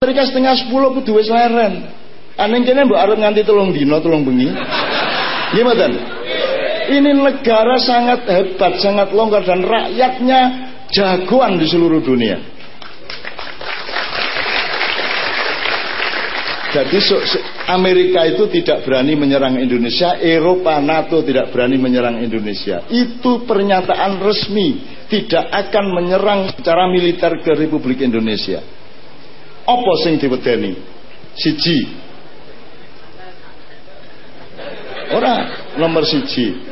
Amerika setengah sepuluh kudu wis leren. Aneh kene mbok arep nganti telung dino, telung bengi. Gimana? Ini negara sangat hebat, sangat longgar dan rakyatnya jagoan di seluruh dunia. Jadi Amerika itu tidak berani menyerang Indonesia, Eropa, NATO tidak berani menyerang Indonesia. Itu pernyataan resmi, tidak akan menyerang secara militer ke Republik Indonesia. Apa sing diwedeni? Siji. Ora, nomor siji.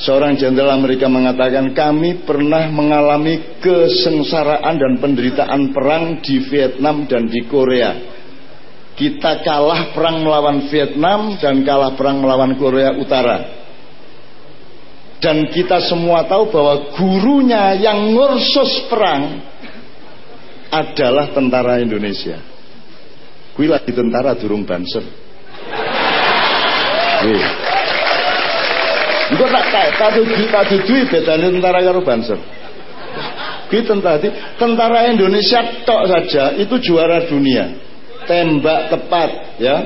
Seorang jenderal Amerika mengatakan kami pernah mengalami kesengsaraan dan penderitaan perang di Vietnam dan di Korea kita kalah perang melawan Vietnam dan kalah perang melawan Korea Utara. Dan kita semua tahu bahwa gurunya yang ngursus perang adalah tentara Indonesia. Kui lagi tentara durung banser. Engko tak tak dudu tak dudu bedane tentara karo banser. Kui tentara tentara Indonesia tok saja itu juara dunia tembak tepat ya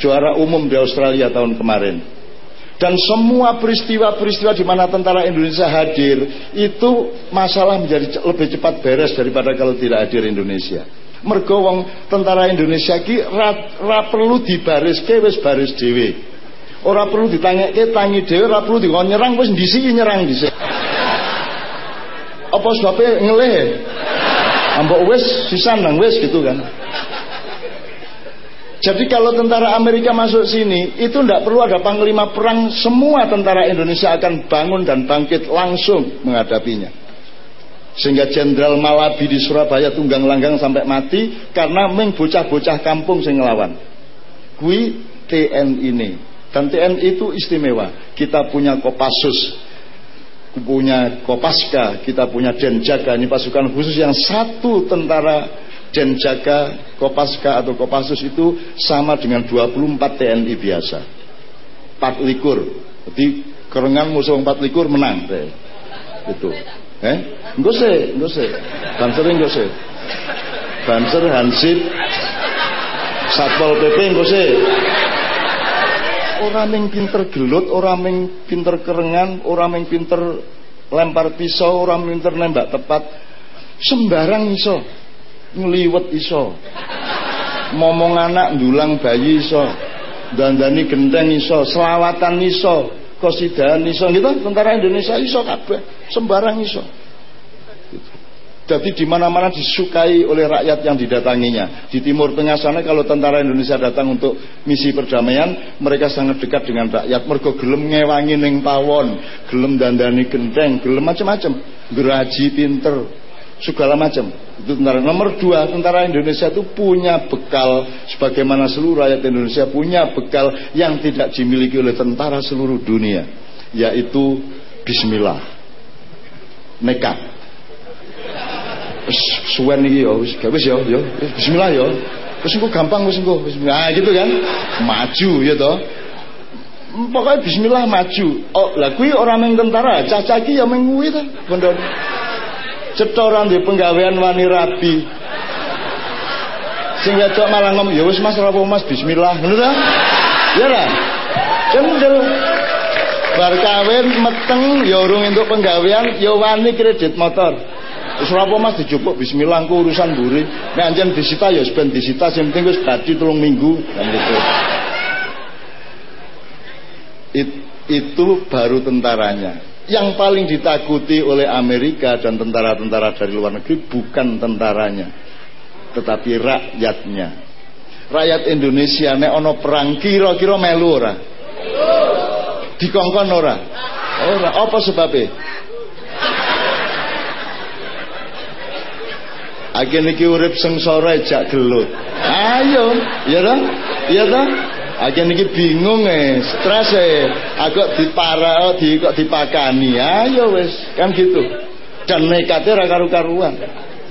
juara umum di Australia tahun kemarin dan semua peristiwa-peristiwa di mana tentara Indonesia hadir itu masalah menjadi lebih cepat beres daripada kalau tidak hadir Indonesia. Mergo wong tentara Indonesia ki ra, ra perlu dibariske wis baris dhewe. Ora perlu ditangeke tangi dhewe, ora perlu dikon nyerang wis ndisi nyerang dhisik. Apa sebabnya ngelih? Ambok wis sisan nang wis gitu kan. Jadi kalau tentara Amerika masuk sini, itu tidak perlu ada panglima perang, semua tentara Indonesia akan bangun dan bangkit langsung menghadapinya. Sehingga Jenderal Malabi di Surabaya tunggang langgang sampai mati karena meng bocah-bocah kampung sing ngelawan. Kui TNI ini. Dan TNI itu istimewa. Kita punya Kopassus, punya Kopaska, kita punya Denjaga, ini pasukan khusus yang satu tentara Denjaga, Kopaska atau Kopassus itu sama dengan 24 TNI biasa. 4 likur. Jadi kerengan musuh 4 likur menang. Itu. Eh? Enggak sih, enggak sih. Banser enggak sih. Banser, Hansip, Satpol PP enggak sih. Orang yang pinter gelut, orang yang pinter kerengan, orang yang pinter lempar pisau, orang yang pinter nembak tepat, sembarang iso ngliwet iso. Momong anak ndulang bayi iso. Dandani genteng iso. Selawatan iso. Kosidahan iso. Gitu tentara Indonesia iso kabeh. Sembarang iso. Jadi di mana-mana disukai oleh rakyat yang didatanginya. Di Timur Tengah sana kalau tentara Indonesia datang untuk misi perdamaian, mereka sangat dekat dengan rakyat. Mergo gelem ngewangi ning pawon, gelem dandani genteng, gelem macam-macam. Geraji pinter, segala macam. Itu tentara. Nomor dua, tentara Indonesia itu punya bekal sebagaimana seluruh rakyat Indonesia punya bekal yang tidak dimiliki oleh tentara seluruh dunia, yaitu Bismillah, nekat. Suwen iki ya wis wis ya ya bismillah ya. Wis gampang wis bismillah. Gitu kan. Maju ya toh. Pokoknya bismillah maju. Oh, lah kuwi ora meng tentara, cah-cah iki ya meng kuwi to, cetoran di penggawean wani rabi sing wedok malah ngomong ya wis Mas rapo Mas bismillah. Ngono ta? Ya ra cendel bar kawin meteng ya urung entuk penggawean ya wani kredit motor. Wis rapo Mas dijupuk bismillah ku urusan buri nek anjen disita ya ben disita sing penting wis dadi telung minggu. Kan gitu. It, itu baru tentaranya yang paling ditakuti oleh Amerika dan tentara-tentara dari luar negeri bukan tentaranya tetapi rakyatnya rakyat Indonesia nek ono perang kira-kira melu ora dikongkon ora ora apa sebabnya Agen iki urip sengsara jak gelut. Ayo, ya ta? Ya ta? Agen iki bingung eh, stres eh. Agak dipara oh, di kok dipakani. Ayo wis, kan gitu. Dan nekate ra karu-karuan.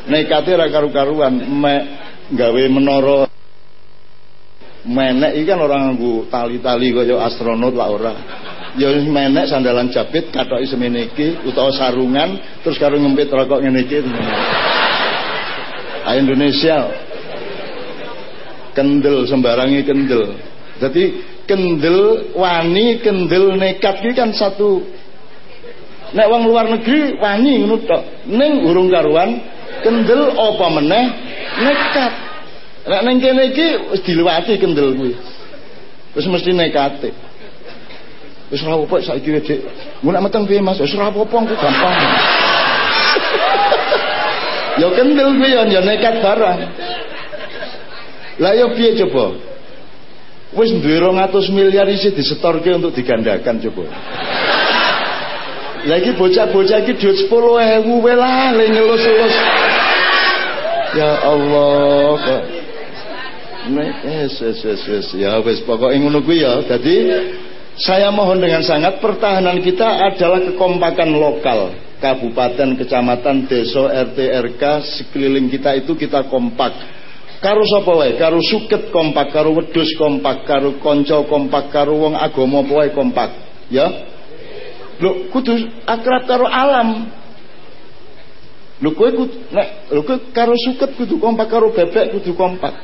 Nekate ra karu-karuan. Me gawe menara menek iki kan orang nganggo tali-tali kaya astronot lah ora. Ya menek sandalan jepit kathoki semene iki utawa sarungan terus karo ngempit rokok ngene iki. Indonesia kendel sembarangi kendel jadi kendel wani kendel nekat ini kan satu. Nek wong luar negeri wani ngono tok. Ning urung karuan kendel apa meneh? Nekat. Nek ning kene iki wis diliwati kendel kuwi. Wis mesti nekate. Wis ora apa saiki Dik. Ngono nek meteng piye Mas? Wis ora apa-apa gampang. Ya kendel kuwi ya, ya nekat barang. Lah ya piye coba wis duwe 200 miliar isi disetorke untuk digandakan coba lagi bocah-bocah iki duit 10.000 wae lah ngelus-elus ya Allah yes, yes, yes. Ya wis pokoknya ngono kuwi ya. Jadi saya mohon dengan sangat pertahanan kita adalah kekompakan lokal kabupaten, kecamatan, desa, RT, RK sekeliling kita itu kita kompak. Karo sapa wae, karo suket kompak, karo wedhus kompak, karo konco kompak, karo wong agama apa wae kompak. Ya. Lho kudu akrab karo alam. Lho kowe kudu nek lho kowe karo suket kudu kompak, karo bebek kudu kompak.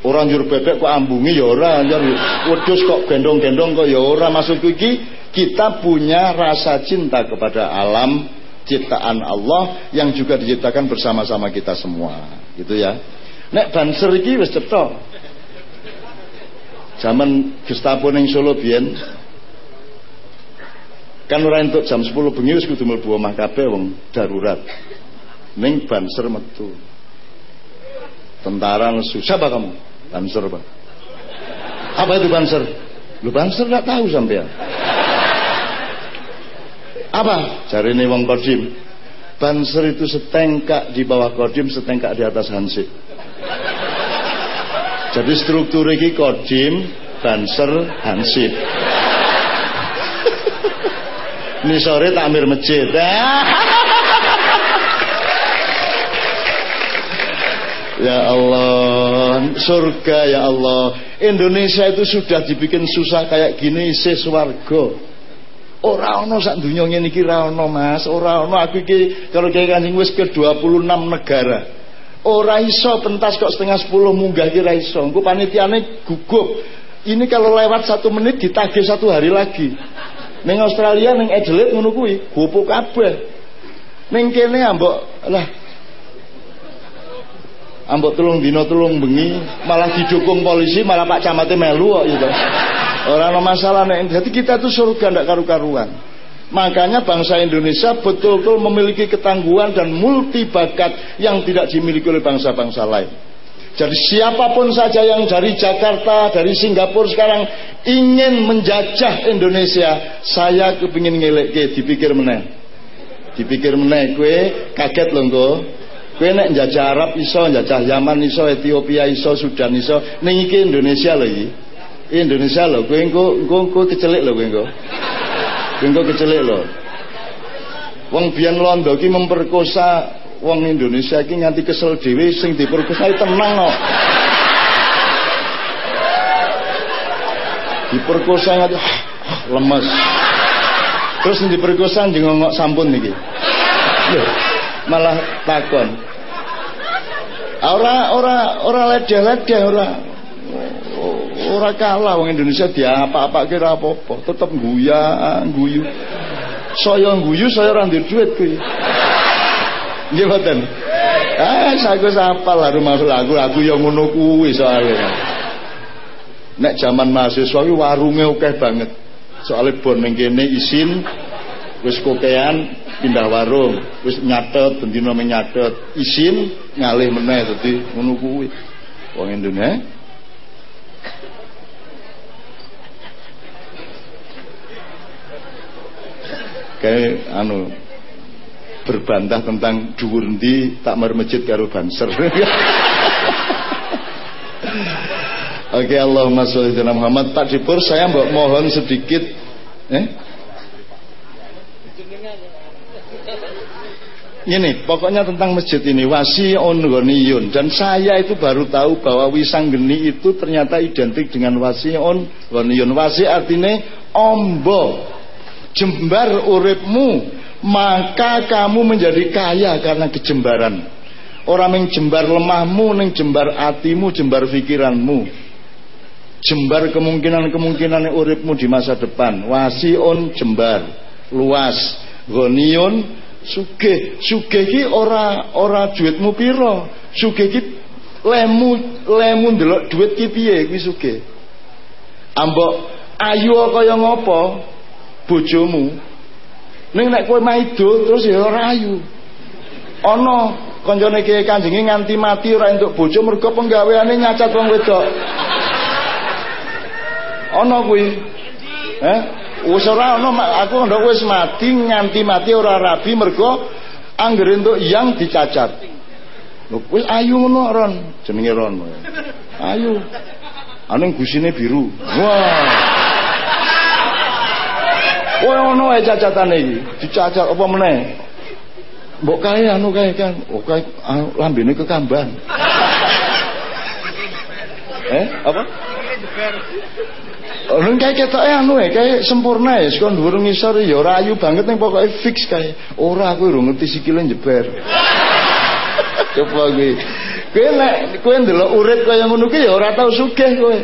Orang njur bebek kok ambungi ya ora, njur wedhus kok gendong-gendong kok ya ora. Maksudku iki kita punya rasa cinta kepada alam ciptaan Allah yang juga diciptakan bersama-sama kita semua. Gitu ya. Nek banser iki wis cetha. Zaman Gestapo ning Solo biyen kan ora entuk jam 10 bengi wis kudu mlebu omah kabeh wong darurat. Ning banser metu. Tentara nesu. Siapa kamu? Banser pak. Apa itu banser? Lu banser nggak tahu sampai Apa? Cari nih wong kodim. Banser itu setengkak di bawah kodim, setengkak di atas hansip. Jadi struktur ini kodim, banser, hansip. Ini sore takmir masjid. Ya Allah, surga ya Allah. Indonesia itu sudah dibikin susah kayak gini swarga. Ora ana sak donya ngene iki ora Mas, ora ana aku iki kalau kayak Kanjeng wis ke 26 negara. Ora iso pentas kok setengah 10 munggah iki ora iso. Engko panitiane gugup. Ini kalau lewat satu menit ditagih satu hari lagi. Ning Australia ning Adelaide ngono kuwi, kabeh. Ning kene ambok lah ambok tulung dino tulung bengi malah didukung polisi malah Pak Camate melu kok gitu orang ada masalah nih jadi kita tuh surga ndak karu-karuan. Makanya bangsa Indonesia betul-betul memiliki ketangguhan dan multi bakat yang tidak dimiliki oleh bangsa-bangsa lain. Jadi siapa pun saja yang dari Jakarta, dari Singapura sekarang ingin menjajah Indonesia, saya kepingin ngelek ke, dipikir meneh. Dipikir meneh, kue kaget loh Kowe nek njajah Arab iso, njajah Yaman iso, Ethiopia iso, Sudan iso, ning iki Indonesia iki. Indonesia lho, kowe engko engko engko kecelik lho kowe engko. Kowe engko kecelik lho. Wong biyen londo iki memperkosa wong Indonesia iki nganti kesel dhewe sing diperkosa tenang kok. Diperkosa nganti ah, ah, lemes. Terus diperkosa njengok sampun niki. Loh, malah takon Ora ora ora ledeh-ledeh ora. Ora kalah wong Indonesia dia apa-apa kira apa-apa, tetep guya, guyu. Saya guyu saya ora duit kuwi. Nggih mboten. Ah, saya sapal lah rumah lagu lagu yang ngono kuwi soalnya. Nek zaman mahasiswa kuwi warunge akeh banget. Soalnya bon ning kene isin wis kokean pindah warung wis nyatet bendina nyatet isin ngalih meneh dadi ngono kuwi wong Indonesia kayak anu berbantah tentang dhuwur ndi tak masjid karo banser. Oke Allahumma sholli ala Muhammad. Pak Dipur saya mohon sedikit eh? Ini pokoknya tentang masjid ini. Wasiun ghaniyun dan saya itu baru tahu bahwa wisanggeni itu ternyata identik dengan wasiun ghaniyun wasi artinya ombo jembar uripmu maka kamu menjadi kaya karena kejembaran Ora ming jembar lemahmu ning jembar atimu, jembar pikiranmu. Jembar kemungkinan-kemungkinan uripmu di masa depan. Wasiun jembar, luas. Goniun sugih. Sugih ki ora ora duitmu piro. Sugih ki lemu lemu ndelok duit ki piye kuwi sugih. Ambok ayu kaya ngopo bojomu. Ning nek kowe maido terus ya ora ayu. Ana kancane kiai kanjenge nganti mati ora entuk bojo mergo penggaweane nyacat wong wedok. Ana kuwi. Eh? Wis ora ana aku ndak wis mati nganti mati ora rabi mergo anggere entuk yang dicacat. Wis ayu ngono Ron, jenenge Ron. Ayu. Aning gusine biru. Wah. Kowe ono ae cacatane iki, dicacat apa meneh? Mbok kae anu kae kan, oh anu, lambene kekamban. eh, apa? Oh, kae ketoke anu e, kae sempurna ya, sekon dhuwur ngisor ya ora ayu banget ning pokoke fix kae. Ora aku ora ngerti sikile njeber. Coba gue. Kowe nek kowe ndelok urip kaya ngono ki ya ora tau sugih kowe.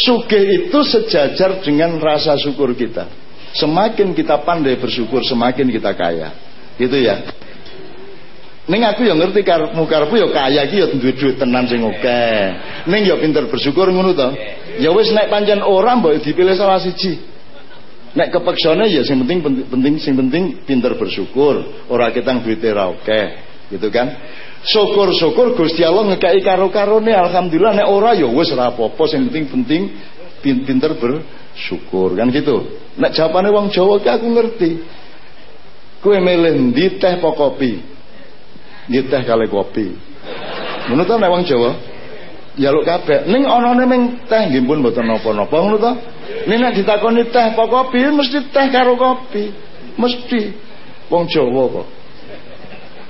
Sugih itu sejajar dengan rasa syukur kita. Semakin kita pandai bersyukur, semakin kita kaya. Gitu ya. Ning aku ya ngerti karepmu karepmu ya kaya iki ya duwe-duwe tenan sing oke. Ning ya pinter bersyukur ngono to. Ya wis nek pancen ora mbok dipilih salah siji. Nek kepeksane ya sing penting penting sing penting pinter bersyukur, ora ketang duwite ra oke. Gitu kan? Syukur-syukur Gusti Allah ngekeki karo-karone alhamdulillah nek ora ya wis ora apa-apa sing penting penting pinter bersyukur kan gitu. Nek jawabane wong Jawa ki aku ngerti. Kowe milih ndi teh apa kopi? nggih teh kali kopi. Ngono ta nek wong Jawa? Jaluk kabeh. Ning anane ming teh nggih pun mboten napa-napa ngono ta. Ning nek ditakoni teh apa kopi mesti teh karo kopi. Mesti wong Jawa kok.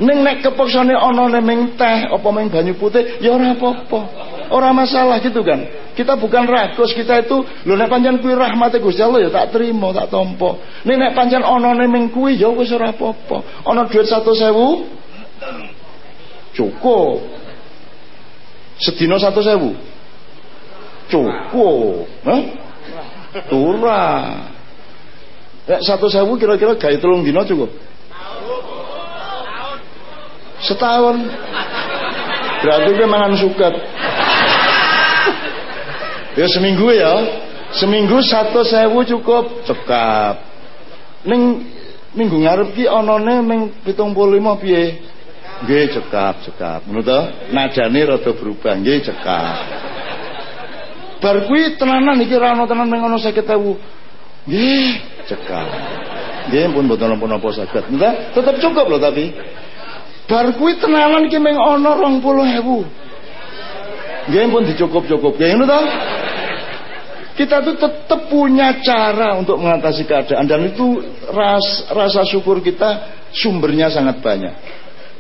Ning nek kepaksane ana ming teh apa ming banyu putih ya ora apa-apa. Ora masalah gitu kan. Kita bukan rakus, kita itu lho nek pancen kuwi rahmate Gusti Allah ya tak terima, tak tampa. Ning nek pancen ana ming kuwi ya wis ora apa-apa. Dhuwit 100.000 Cukup. Sedina satu sewu. Cukup. Hah? Tura. Ya, satu sewu kira-kira gaya telung dino cukup. Setahun. Berarti dia mangan suket. Ya seminggu ya. Seminggu satu sewu cukup. Cekap. Ning minggu ngarep ki onone ming pitung puluh lima piye Nggih cekap, cekap. Ngono to? Najane rada berubah, nggih cekap. Bar tenanan iki ra ono tenan ning ono 50.000. Nggih, cekap. Nggih pun mboten napa-napa saged. Nggih, tetep cukup loh tapi. Bar kuwi tenanan iki ming ono 20.000. Nggih pun dicukup-cukup. Nggih ngono to? Kita tuh tetap punya cara untuk mengatasi keadaan dan itu ras, rasa syukur kita sumbernya sangat banyak.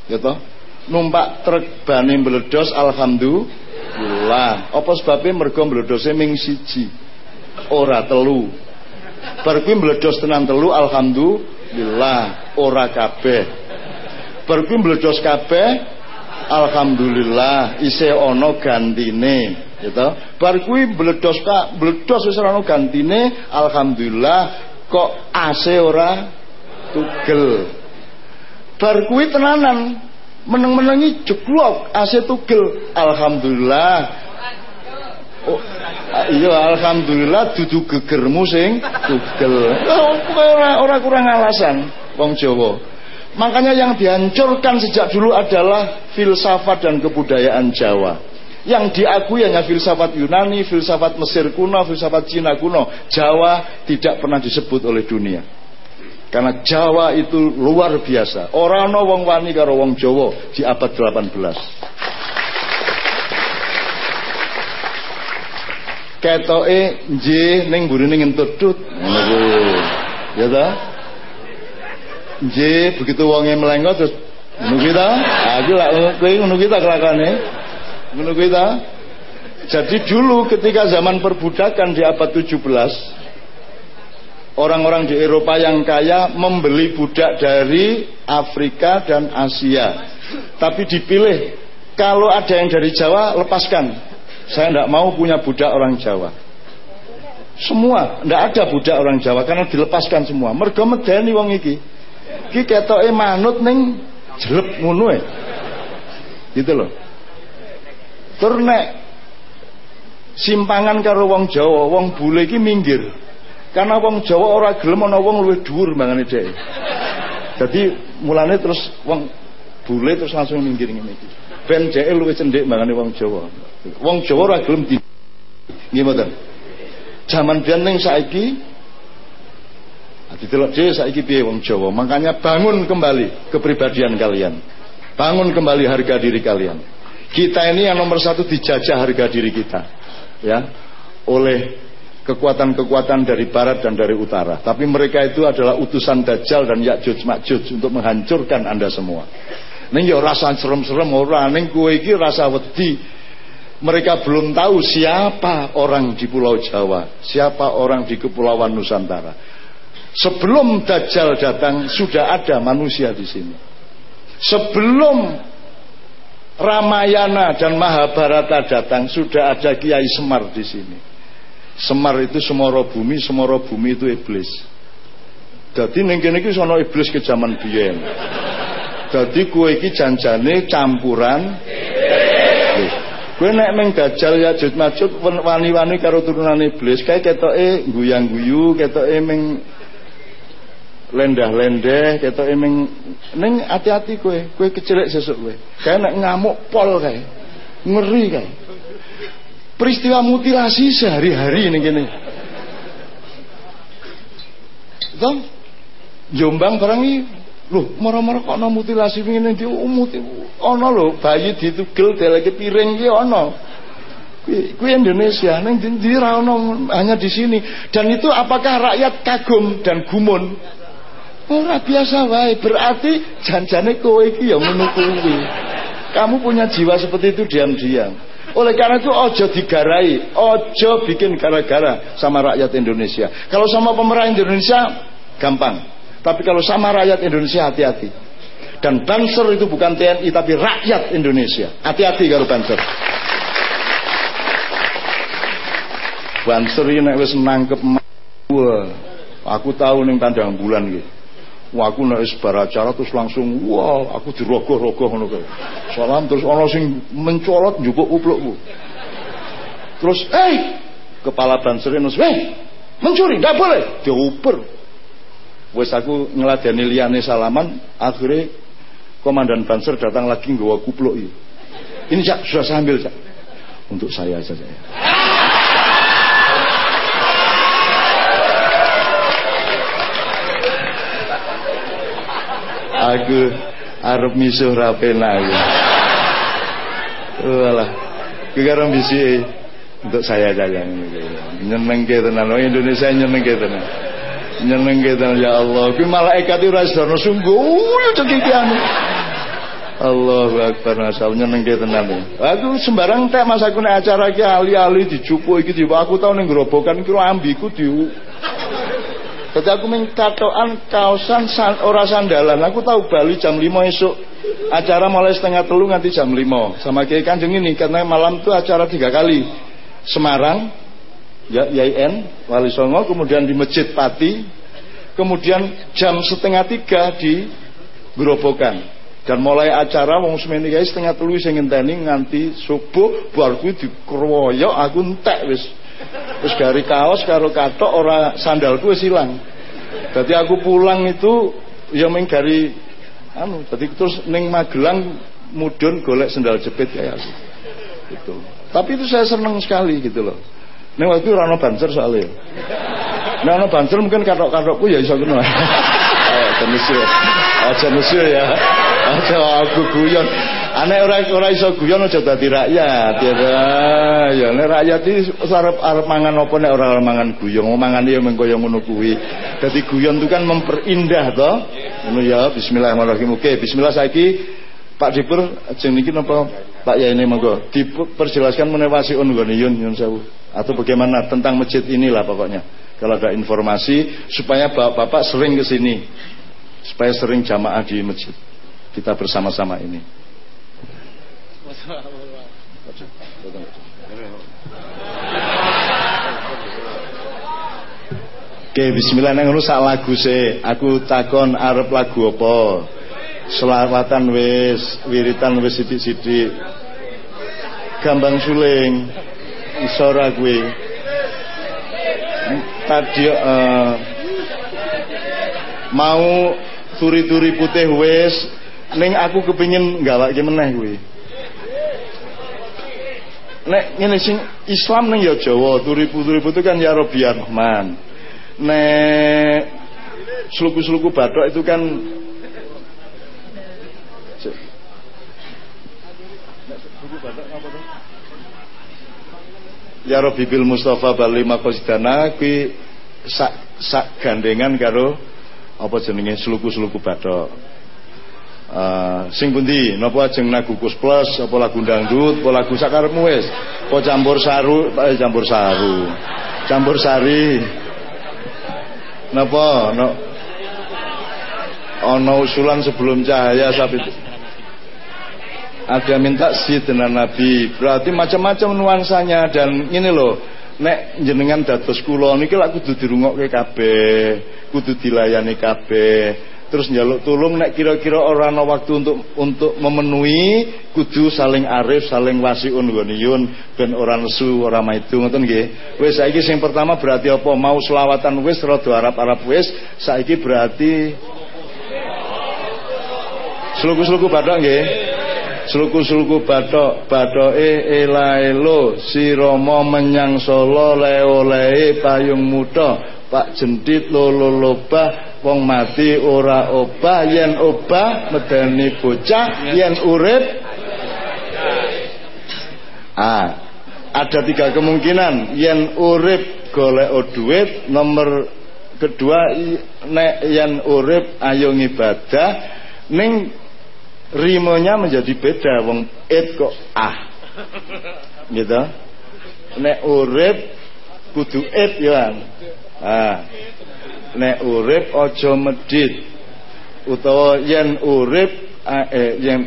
Gitu numpak truk bani meledos alhamdulillah. Apa sebabnya mergo meledosnya ming siji? Ora telu. Bar meledos tenan telu alhamdulillah. Ora kabeh. Bar meledos kabeh alhamdulillah isi ono gantine gitu. Bar kuwi meledos kak meledos wis gantine alhamdulillah kok AC ora tugel. Bar tenanan meneng-menengi jeblok AC tugel. Alhamdulillah. Oh, iya alhamdulillah dudu gegermu sing tugel. Oh, ora ora kurang alasan wong Jawa makanya yang dihancurkan sejak dulu adalah filsafat dan kebudayaan Jawa yang diakui hanya filsafat Yunani, filsafat Mesir kuno, filsafat Cina kuno. Jawa tidak pernah disebut oleh dunia. Karena Jawa itu luar biasa. Orang no wong wani karo wong Jawa di abad 18. Ketoke nggih ning burine ngentut tut. Ya ta? Nggih begitu wonge melenggot terus ngono kuwi ta? Aku lak kowe ngono kuwi ta kelakane. Ngono kuwi ta? Jadi dulu ketika zaman perbudakan di abad 17 orang-orang di Eropa yang kaya membeli budak dari Afrika dan Asia Tapi dipilih kalau ada yang dari Jawa lepaskan. Saya tidak mau punya budak orang Jawa. Semua, tidak ada budak orang Jawa karena dilepaskan semua. Mergo medeni wong iki. Iki ketoke manut ning jelep ngono e. Gitu loh. Tur nek simpangan karo wong Jawa, wong bule iki minggir. Karena wong Jawa ora gelem ana wong luwih dhuwur mangane dhek. Dadi mulane terus wong bule terus langsung minggir ngene iki. Ben dhek luwih cendhek mangane wong Jawa. Wong Jawa ora gelem di Nggih mboten. Zaman biyen ning saiki Didelok dhewe saiki piye wong Jawa. Makanya bangun kembali kepribadian kalian. Bangun kembali harga diri kalian. Kita ini yang nomor satu dijajah harga diri kita. Ya. Oleh kekuatan-kekuatan dari barat dan dari utara. Tapi mereka itu adalah utusan Dajjal dan Yakjuj Makjuj untuk menghancurkan Anda semua. Ning ya rasa serem-serem ora ning kowe iki rasa wedi. Mereka belum tahu siapa orang di Pulau Jawa, siapa orang di Kepulauan Nusantara. Sebelum Dajjal datang sudah ada manusia di sini. Sebelum Ramayana dan Mahabharata datang sudah ada Kiai Semar di sini. Semar itu semoro bumi, semoro bumi itu iblis. Jadi ning kene iki sono iblis ke zaman biyen. Dadi kowe iki janjane campuran iblis. Kowe nek meng dajal ya jut majut wani-wani karo turunan iblis, kae ketoke guyang-guyu, ketoke meng lendah-lendeh ketoke meng ning hati-hati kowe, kowe kecelik sesuk kowe. Kae nek ngamuk pol kae. Ngeri kae peristiwa mutilasi sehari-hari ini gini. Toh, Jombang barang ini, loh, mara-mara kok ana mutilasi ngene iki umut ana lho bayi ditugel deleke piring iki ana. Kuwi Indonesia, neng ndi ra hanya di sini. Dan itu apakah rakyat kagum dan gumun? Ora biasa wae, berarti janjane kowe iki ya ngono Kamu punya jiwa seperti itu diam-diam. Oleh karena itu ojo digarai, ojo bikin gara-gara sama rakyat Indonesia. Kalau sama pemerintah Indonesia gampang, tapi kalau sama rakyat Indonesia hati-hati. Dan Banser itu bukan TNI tapi rakyat Indonesia. Hati-hati kalau Banser. Banser ini wis nangkep wah, aku tahu nih tandang bulan gitu. Wah aku nek acara terus langsung wah aku dirogoh-rogoh ngono. Salam terus ana sing mencolot njupuk uplukku. Terus eh kepala banser nus eh mencuri ndak boleh diuper. Wes aku ngeladeni liyane salaman akhirnya komandan banser datang lagi nggawa kupluk ini. Ini Cak sudah saya ambil Cak. Untuk saya saja ya. Aku arep misuh ra penak aku. Walah. Ki karo untuk saya jaga nyenengke tenan oh Indonesia nyenengke tenan. Nyenengke tenan ya Allah. Ki malaikat ora sedono sungguh cekikiane. Allahu Akbar masal nyenengke tenan. Aku sembarang tek mas aku nek acara iki ali-ali dijupuk iki aku tau ning grobokan iki ambiku di jadi aku mengkatoan kaosan san, ora sandalan. Aku tahu Bali jam 5 esok. Acara mulai setengah telu nanti jam 5 sama Kiai Kanjeng ini karena malam itu acara tiga kali. Semarang, ya, YIN, Wali Songo, kemudian di Masjid Pati, kemudian jam setengah tiga di Gerobokan. Dan mulai acara wong semeni guys setengah telu sing ngenteni nganti subuh baru kuwi dikroyok aku entek wis Terus dari kaos karo katok ora sandalku wis ilang. Jadi aku pulang itu ya ming dari anu, jadi terus ning Magelang mudun golek sandal jepit kayak aku. Gitu. Tapi itu saya seneng sekali gitu loh. Ning waktu itu rano banser soalnya. Nek ana banser mungkin katok-katokku ya iso ngono. Aja mesir. Aja mesir ya. Aja aku guyon. Anek ora ora iso guyon aja dadi rakyat ya. Ya nek rakyat iki arep arep mangan apa nek ora mangan guyon, mangane ya mengko ngono kuwi. Dadi guyon itu kan memperindah to. Ngono ya bismillahirrahmanirrahim. Oke, bismillah saiki Pak Dipur jeneng niki napa Pak ya ini monggo diperjelaskan mengenai wasiun nggone yun yun sewu atau bagaimana tentang masjid inilah pokoknya. Kalau ada informasi supaya bapak-bapak sering ke sini supaya sering jamaah di masjid. kita bersama-sama ini. Oke, bismillah nang ngono sak lagu se. Aku takon arep lagu apa? Selawatan wis, wiritan wis sithik-sithik. Gambang suling. Isora gue. Tadi uh, mau turi-turi putih wis ning aku kepingin gawake meneh kuwi nek ngene sing Islam ning ya Jawa turi-turi putih kan ya Robian Rahman nek sluku-sluku batok itu kan Ya Robi bil Mustafa Bali Makosidana kuwi sak sak gandengan karo apa jenenge sluku-sluku bathok Uh, sing pundi? Napa ajeng lagu kus plus apa lagu dangdut apa lagu sakarepmu wis? Apa campur saru? Eh, campur saru. Campur sari. Napa? No. Ana usulan sebelum cahaya sapi. Ada minta si dengan Nabi. Berarti macam-macam nuansanya dan ini loh nek jenengan dados kula niki lak kudu dirungokke kabeh kudu dilayani kabeh terus njaluk tulung nek kira-kira ora ana waktu untuk untuk memenuhi kudu saling arif saling wasiun ghaniyun ben ora nesu ora maidu ngoten nggih. Wis saiki sing pertama berarti apa? Mau selawatan wis rada Arab-Arab wis saiki berarti Sluku-sluku bathok nggih. Sluku-sluku bathok bathoke elaelo siromo menyang Solo le payung muda Pak jendit lolo lobah wong mati ora obah yen obah medeni bocah yen urip. Ah ada tiga kemungkinan. Yen urip golek duit nomor kedua nek yen urip ayo ngibadah ning rimonya menjadi beda. Wong it kok ah. Gitu. Nek urip kudu it ya. Ah. Nek urip aja medit. Utawa yen urip eh, yen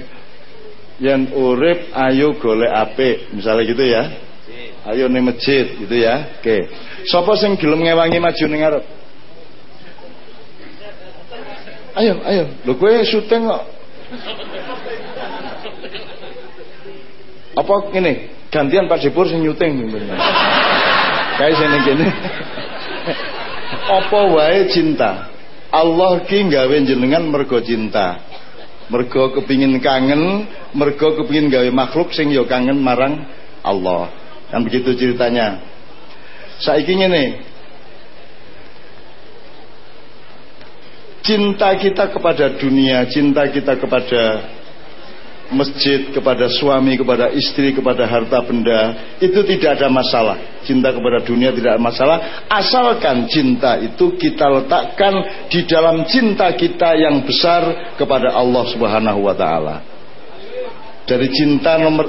yen urip ayo golek apik. Misalnya gitu ya. Ayo ning masjid gitu ya. Oke. Sapa sing gelem ngewangi maju ning ngarep? Ayo, ayo. Lho kowe syuting kok. Apa ini? Gantian Pak Jepur sing nyuting. Kayak sing kene. Apa wae cinta? Allah ki gawe jenengan mergo cinta. Mergo kepingin kangen mergo kepingin gawe makhluk sing yo kangen marang Allah. Kan begitu ceritanya. Saiki ngene. Cinta kita kepada dunia cinta kita kepada masjid, kepada suami, kepada istri, kepada harta benda, itu tidak ada masalah. Cinta kepada dunia tidak ada masalah, asalkan cinta itu kita letakkan di dalam cinta kita yang besar kepada Allah Subhanahu wa taala. Dari cinta nomor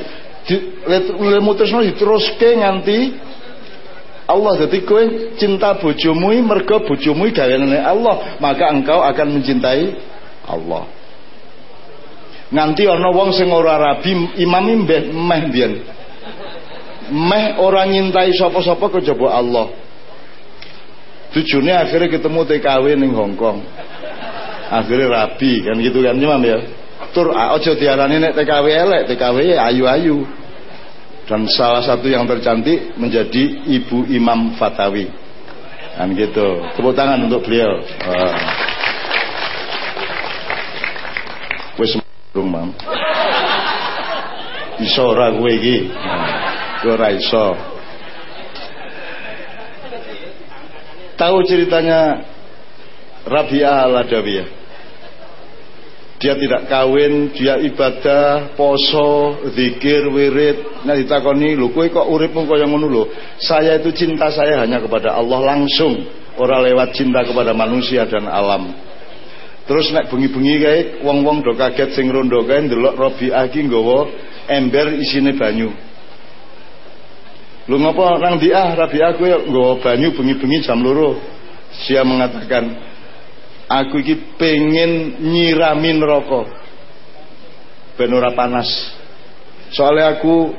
mutusno diteruske nganti Allah jadi kowe cinta bojomu mergo bojomu gaweane Allah, maka engkau akan mencintai Allah nganti ana wong sing ora rabi imam mbeh meh mbiyen. Meh ora nyintai sapa-sapa kejaba Allah. Tujuannya akhirnya ketemu TKW ning Hongkong akhirnya rabi kan gitu kan imam ya. Tur aja diarani nek TKW elek TKW ayu-ayu. Dan salah satu yang tercantik menjadi ibu Imam Fatawi. Kan gitu. Tepuk tangan untuk beliau. Wis Durung mam. Iso ora kowe iki. Ora iso. Tahu ceritanya Rabi'ah al-Adawiyah. Dia tidak kawin, dia ibadah, poso, zikir, wirid. Nah ditakoni, lho kowe kok uripmu kaya ngono lho. Saya itu cinta saya hanya kepada Allah langsung, ora lewat cinta kepada manusia dan alam. Terus nek bengi-bengi kae wong-wong do kaget sing rondo kae ndelok Rabi'ah ki nggawa ember isine banyu. Lu ngapa nang diah Rabi'ah kowe nggawa banyu bengi-bengi jam loro. Dia mengatakan, aku iki pengen nyirami neraka. ben ora panas. Soalnya aku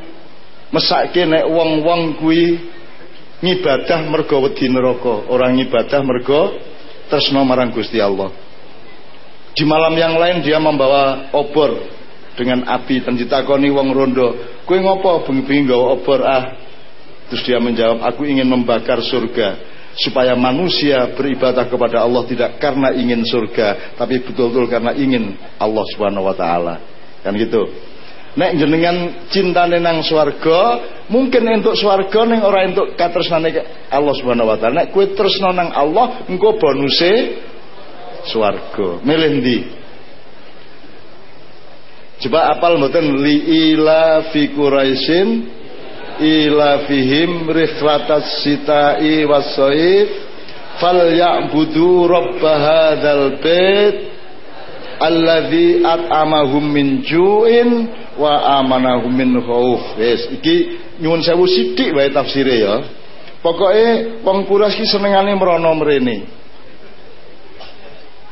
mesake nek wong-wong kuwi ngibadah mergo wedi neraka, orang ngibadah mergo tresno marang Gusti Allah. Di malam yang lain dia membawa obor dengan api dan ditakoni wong rondo, "Kowe ngopo bengi-bengi nggawa obor ah?" Terus dia menjawab, "Aku ingin membakar surga." supaya manusia beribadah kepada Allah tidak karena ingin surga tapi betul-betul karena ingin Allah Subhanahu wa taala. Kan gitu. Nek jenengan cintane nang swarga, mungkin untuk swarga ning ora entuk katresnane Allah Subhanahu wa taala. Nek kowe tresno nang Allah, engko bonuse swarga. Milih ndi? Coba apal mboten li ila fi Quraisyin ila fihim rihlatas sita'i wasaif fal ya'budu rabb hadzal bait alladzi at'amahum min ju'in wa amanahum min khauf wis iki nyuwun sewu sithik wae tafsire ya pokoke wong Quraisy ki senengane mrono mrene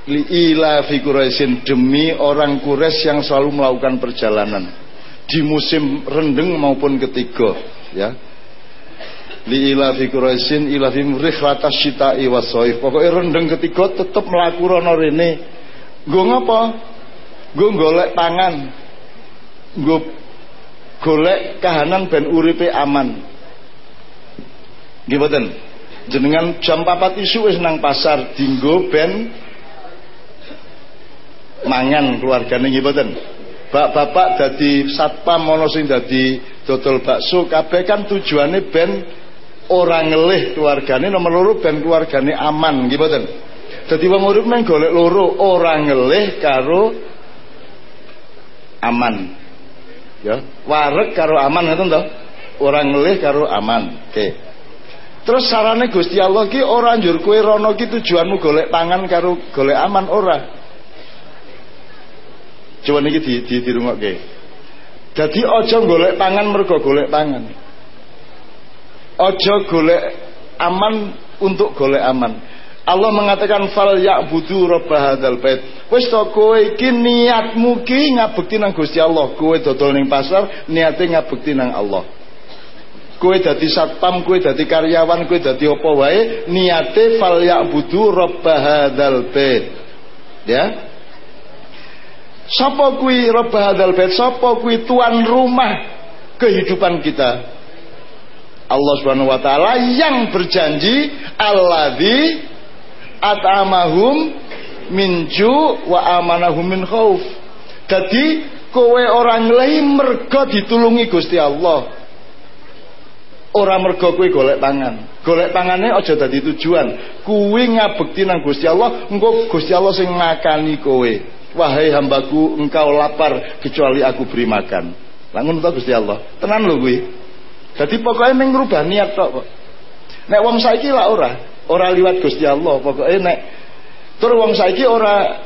li ila fi Quraisyin demi orang Quraisy yang selalu melakukan perjalanan. Di musim rendeng maupun ketiga ya. Li ila fi Quraisyin ila fi rihratas syita'i pokoknya rendeng ketiga tetep mlaku rono rene. Nggo ngapa? Nggo golek pangan nggo golek kahanan ben uripe aman. Mboten? Jenengan jam 4 isu wis nang pasar dinggo ben mangan keluargane nggih mboten Bapak-bapak dadi satpam ana sing dadi dodol bakso kabeh kan tujuane ben ora ngelih keluargane nomor loro ben keluargane aman nggih mboten. Dadi wong urip nang golek loro ora ngelih karo aman. Ya, wareg karo aman ngoten to? Ora ngelih karo aman. Oke. Terus sarane Gusti Allah ki ora njur kowe rono ki tujuanmu golek pangan karo golek aman ora. Coba niki di di dirungokke. Dadi aja golek pangan mergo golek pangan. Aja golek aman untuk golek aman. Allah mengatakan fal ya'budu rabb hadzal bait. Wis to kowe niatmu ki ngabekti nang Gusti Allah. Kowe dodol ning pasar niate ngabekti nang Allah. Kowe dadi satpam, kowe dadi karyawan, kowe dadi apa wae niate fal ya'budu rabb hadzal bait. Ya, Sapa kuwi Rabb hadzal bait? Sapa kuwi tuan rumah kehidupan kita? Allah Subhanahu wa taala yang berjanji alladzi at'amahum min ju wa amanahum min khauf. Dadi kowe orang lain mergo ditulungi Gusti Allah. Ora mergo kowe golek pangan. Golek pangane aja dadi tujuan. Kuwi ngabekti nang Gusti Allah, engko Gusti Allah sing ngakani kowe. Wahai hambaku engkau lapar kecuali aku beri makan. Langun tau Gusti Allah. Tenan lho kuwi. Dadi pokoke ning ngrubah niat tok kok. Nek wong saiki lah ora, ora liwat Gusti Allah. Pokoke nek tur wong saiki ora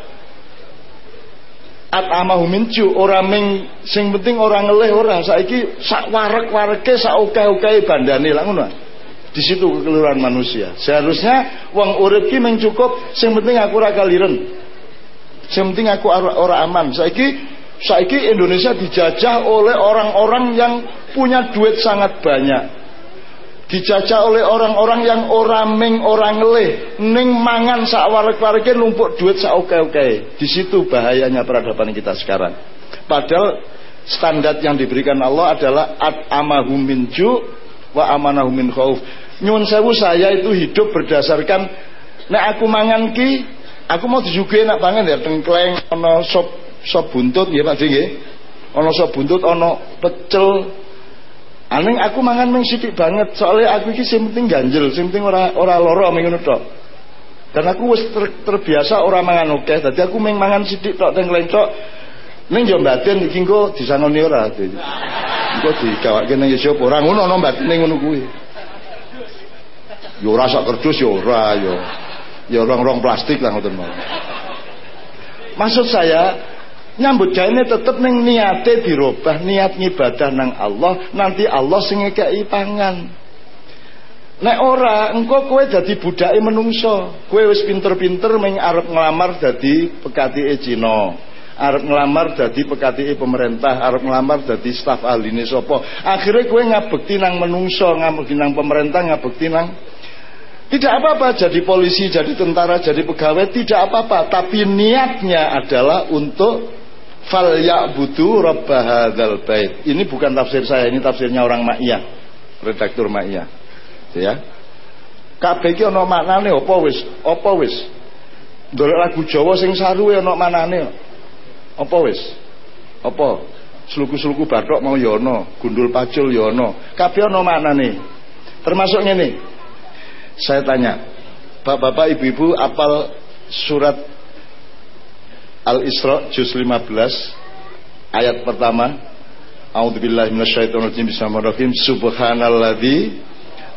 atamahu minju ora ming sing penting ora ngelih ora saiki sak warek-wareke sak oke-oke bandane lah di situ kekeliruan manusia seharusnya wong urip ki mung cukup sing penting aku ora kaliren yang penting aku orang aman. Saiki saiki Indonesia dijajah oleh orang-orang yang punya duit sangat banyak. Dijajah oleh orang-orang yang orang ming orang ngelih, ning mangan sak warek-wareke numpuk duit sak oke-oke. Di situ bahayanya peradaban kita sekarang. Padahal standar yang diberikan Allah adalah at amahum min ju wa amanahum min khauf. Nyun sewu saya itu hidup berdasarkan nek aku mangan ki Aku mau disuguhi nak pangan ya tengkleng ana sop sop buntut ya Pak nggih. Ana sop buntut ana pecel. Aning aku mangan mung sithik banget soalnya aku iki sing penting ganjel, sing penting ora ora lara ming. Dan aku wis ter, terbiasa ora mangan oke, dadi aku mung mangan sithik tok tengkleng tok. Ning yo mbaten iki engko disangoni ora. Engko digawake ning yo ora ngono ana mbatine ngono kuwi. Yo ora sak kerdus yo ora yo ya rong-rong plastik lah ngoten mau. Maksud saya nyambut gawe tetep ning niate dirubah, niat ngibadah nang Allah, nanti Allah sing ngekeki pangan. Nek ora, engko kowe dadi budake menungso. Kowe wis pinter-pinter ming arep nglamar dadi pekatike Cina. ngelamar dadi pekati pemerintah, arep ngelamar dadi staf ahline sapa. Akhirnya kowe ngabekti nang menungso, ngabekti nang pemerintah, ngabekti nang tidak apa-apa jadi polisi, jadi tentara, jadi pegawai, tidak apa-apa. Tapi niatnya adalah untuk fal ya'budu rabb hadzal bait. Ini bukan tafsir saya, ini tafsirnya orang Ma'iyah, redaktur Ma'iyah. Ya. Kabeh iki ana maknane apa wis? Apa wis? Ndolek lagu Jawa sing saruwe ana maknane. Apa wis? Apa? Sluku-sluku bathok mau ya ana, gundul pacul ya ana. Kabeh ana maknane. Termasuk ngene. Saya tanya, Bapak-bapak, ibu-ibu apal surat Al-Isra juz 15 ayat pertama? A'udzubillahi. Bismillahirrahmanirrahim. Subhanalladzi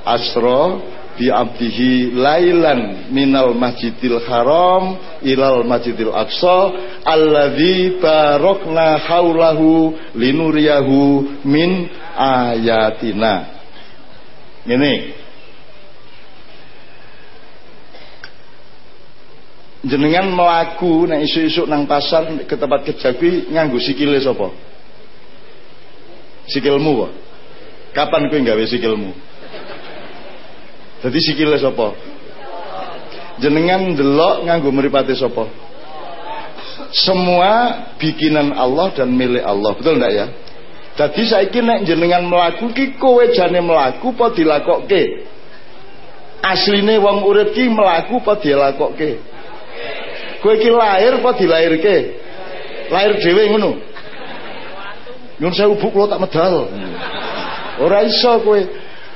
asra bi abdihi lailan minal masjidil haram ilal masjidil aqsa alladzi barokna haulahu linuriyahu min ayatina ini jenengan melaku nek isu-isu nang pasar ke tempat kerja kuwi nganggo sikile sapa? Sikilmu kok. Kapan kuwi gawe sikilmu? Dadi sikile sapa? Jenengan delok nganggo mripate sapa? Semua bikinan Allah dan milik Allah. Betul ndak ya? Jadi saiki nek jenengan melaku ki kowe jane melaku apa dilakokke? Asline wong urip ki melaku apa dilakokke? Kowe iki lahir apa dilairke? Lahir dhewe ngono. Nyun sewu bu kula tak medal. Ora iso kowe.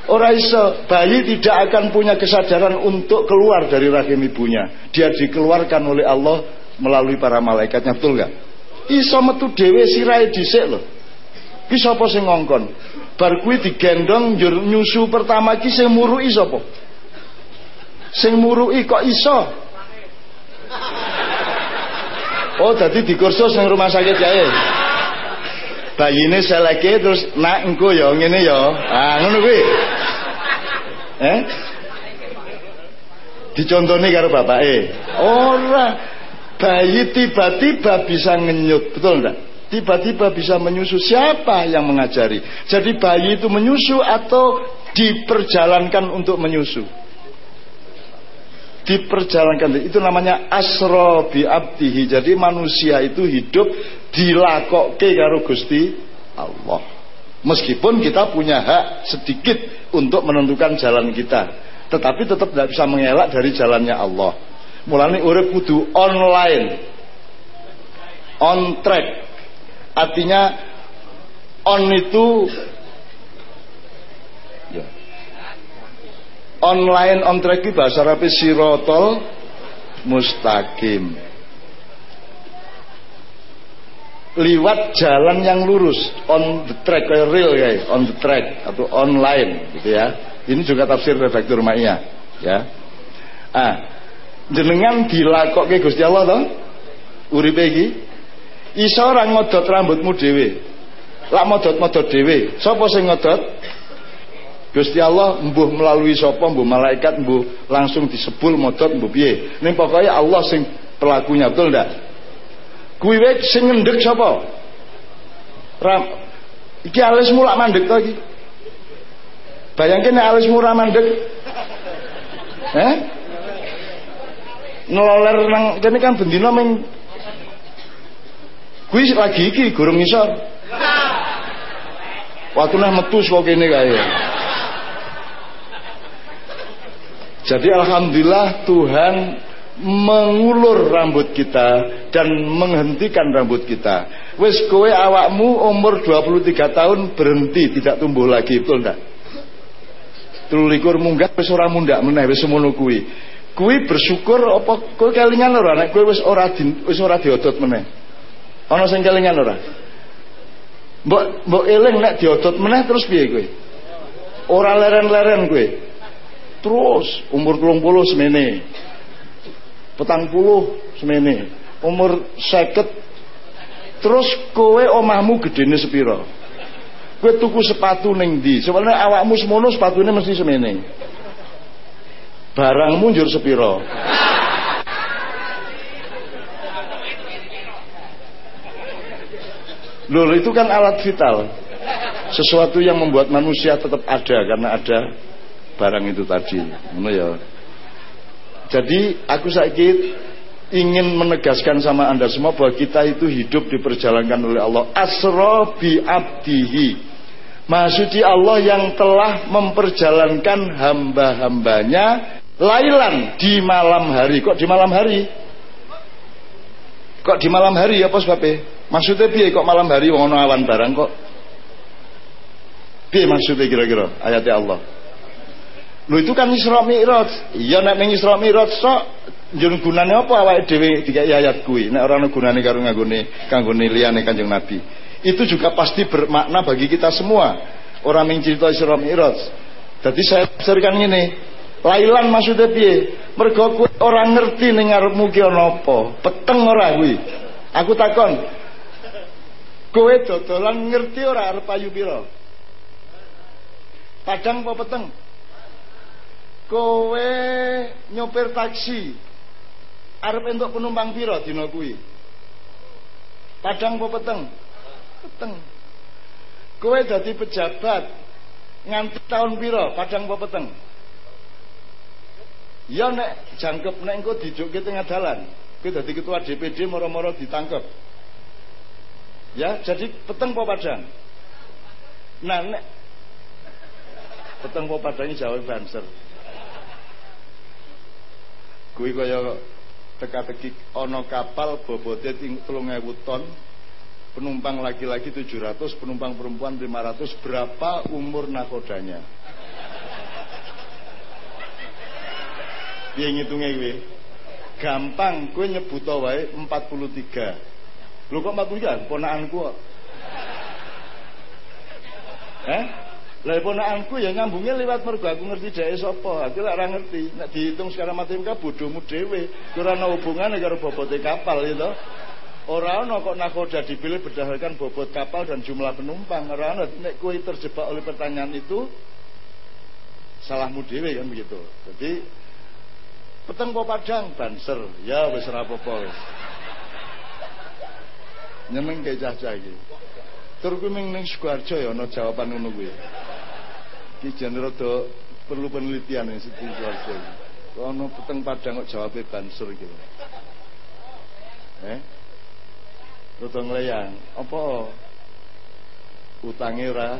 Ora iso. Bayi tidak akan punya kesadaran untuk keluar dari rahim ibunya. Dia dikeluarkan oleh Allah melalui para malaikatnya, betul enggak? Iso metu dhewe sirahe dhisik lho. Ki sapa sing ngongkon? Bar kuwi digendong nyusu pertama ki sing muruki sapa? Sing muruki kok iso? Oh, tadi di kursus yang rumah sakit ya. Bayine seleke terus nak engko ya ngene ya. Ah, ngono kuwi. Eh? Dicontoni karo bapake. Ora. Bayi tiba-tiba bisa ngenyut, betul enggak? Tiba-tiba bisa menyusu. Siapa yang mengajari? Jadi bayi itu menyusu atau diperjalankan untuk menyusu? Diperjalankan. Itu namanya asro bi abdihi. Jadi manusia itu hidup dilakoke karo Gusti Allah. Meskipun kita punya hak sedikit untuk menentukan jalan kita tetapi tetap tidak bisa mengelak dari jalannya Allah. Mulai urip kudu online on track. Artinya on itu online on track itu bahasa Arab sirotol mustaqim. Liwat jalan yang lurus on the track kayak real kayak on the track atau online gitu ya. Ini juga tafsir redaktur Ma'iyah ya. Ah jenengan dilakok ke Gusti Allah toh? Uripe iki? Rambutmu dhewe. Lak modot-modot dhewe. Sapa sing ngodot Gusti Allah mbuh melalui sapa mbuh malaikat mbuh langsung disebul modot mbuh piye. Ning pokoke Allah sing pelakunya betul ndak? Kuwi wae sing ngendhek sapa? Ram iki alismu lak mandek to iki. Bayangke nek alismu ora mandek. Eh? Ngeloler nang kene kan bendina ming kuwi lagi iki gurung ngisor. Waktu nah metu kok kene kae. Jadi alhamdulillah Tuhan mengulur rambut kita dan menghentikan rambut kita. Wes kowe awakmu umur 23 tahun berhenti tidak tumbuh lagi, betul ndak? Telulikur munggah wis ora mundak meneh wis semono kuwi. Kuwi bersyukur apa kowe kelingan ora nek kowe wis ora di, ora diodot meneh. Ana sing kelingan ora? Mbok mbok eling nek diodot meneh terus piye kowe? Ora leren-leren kowe terus. Umur telung puluh semene. Petang puluh semene. Umur seket. Terus kowe omahmu gedene sepiro? Kowe tuku sepatu ning ndi? Sebenarnya awakmu semono sepatune mesti semene. Barangmu njur sepiro? Loh, itu kan alat vital. Sesuatu yang membuat manusia tetap ada karena ada barang itu tadi. Ngono ya. Jadi aku sakit ingin menegaskan sama anda semua bahwa kita itu hidup diperjalankan oleh Allah. Asro bi abdihi. Maksudnya Allah yang telah memperjalankan hamba-hambanya lailan di malam hari. Kok di malam hari? Kok di malam hari apa sebabnya? Maksudnya piye kok malam hari wong awan barang kok? Piye maksudnya kira-kira ayatnya Allah? Lu itu kan Isra Mi'raj. Iya nek ning Isra Mi'raj sok njur gunane apa awake dhewe dikai ayat kuwi nek ora ana gunane karo nganggone kanggone liyane Kanjeng Nabi. Itu juga pasti bermakna bagi kita semua. Orang yang cerita Isra Mi'raj. Jadi saya serikan ini. Lailan maksudnya piye? Mergo kowe ora ngerti ning ngarepmu ki ana apa. Peteng ora kuwi. Aku takon. Kowe dodolan ngerti ora arep ayu pira? Padang apa peteng? Kowe nyopir taksi arep entuk penumpang pira dina kuwi? Padang apa peteng? Peteng. Kowe dadi pejabat nganti tahun pira? Padang apa peteng? Ya nek jangkep nek engko dijukke tengah dalan, kowe dadi ketua DPD moro-moro ditangkep. Ya, jadi peteng apa padang? Nah, nek peteng apa padang jawab banser. Kuwi kaya teka-teki ana kapal bobote 3000 ton, penumpang laki-laki 700, penumpang perempuan 500, berapa umur nakodanya? Piye ngitunge kuwi? Gampang, kowe nyebut wae 43. Lho kok 43? Ponakanku kok. Eh? Lah ponakanku ya nyambungnya lewat mergo aku ngerti dhek sapa. Aku lek ora ngerti, nek dihitung secara matematika bodohmu dhewe. Ora ana hubungane karo bobote kapal itu. Ora ana kok nakoda dipilih berdasarkan bobot kapal dan jumlah penumpang. Ora ana nek kowe terjebak oleh pertanyaan itu salahmu dhewe kan begitu. Jadi peteng kok padang banser. Ya wis ora apa-apa wis. Nyemeng ke cah-cah iki. Tur kuwi ning Sukoharjo ya ana jawaban ngono kuwi. Iki jan perlu penelitian ning situ Sukoharjo. Ono peteng padang kok jawabe banser iki lho. Eh? Rada ngleyang. Apa utange ora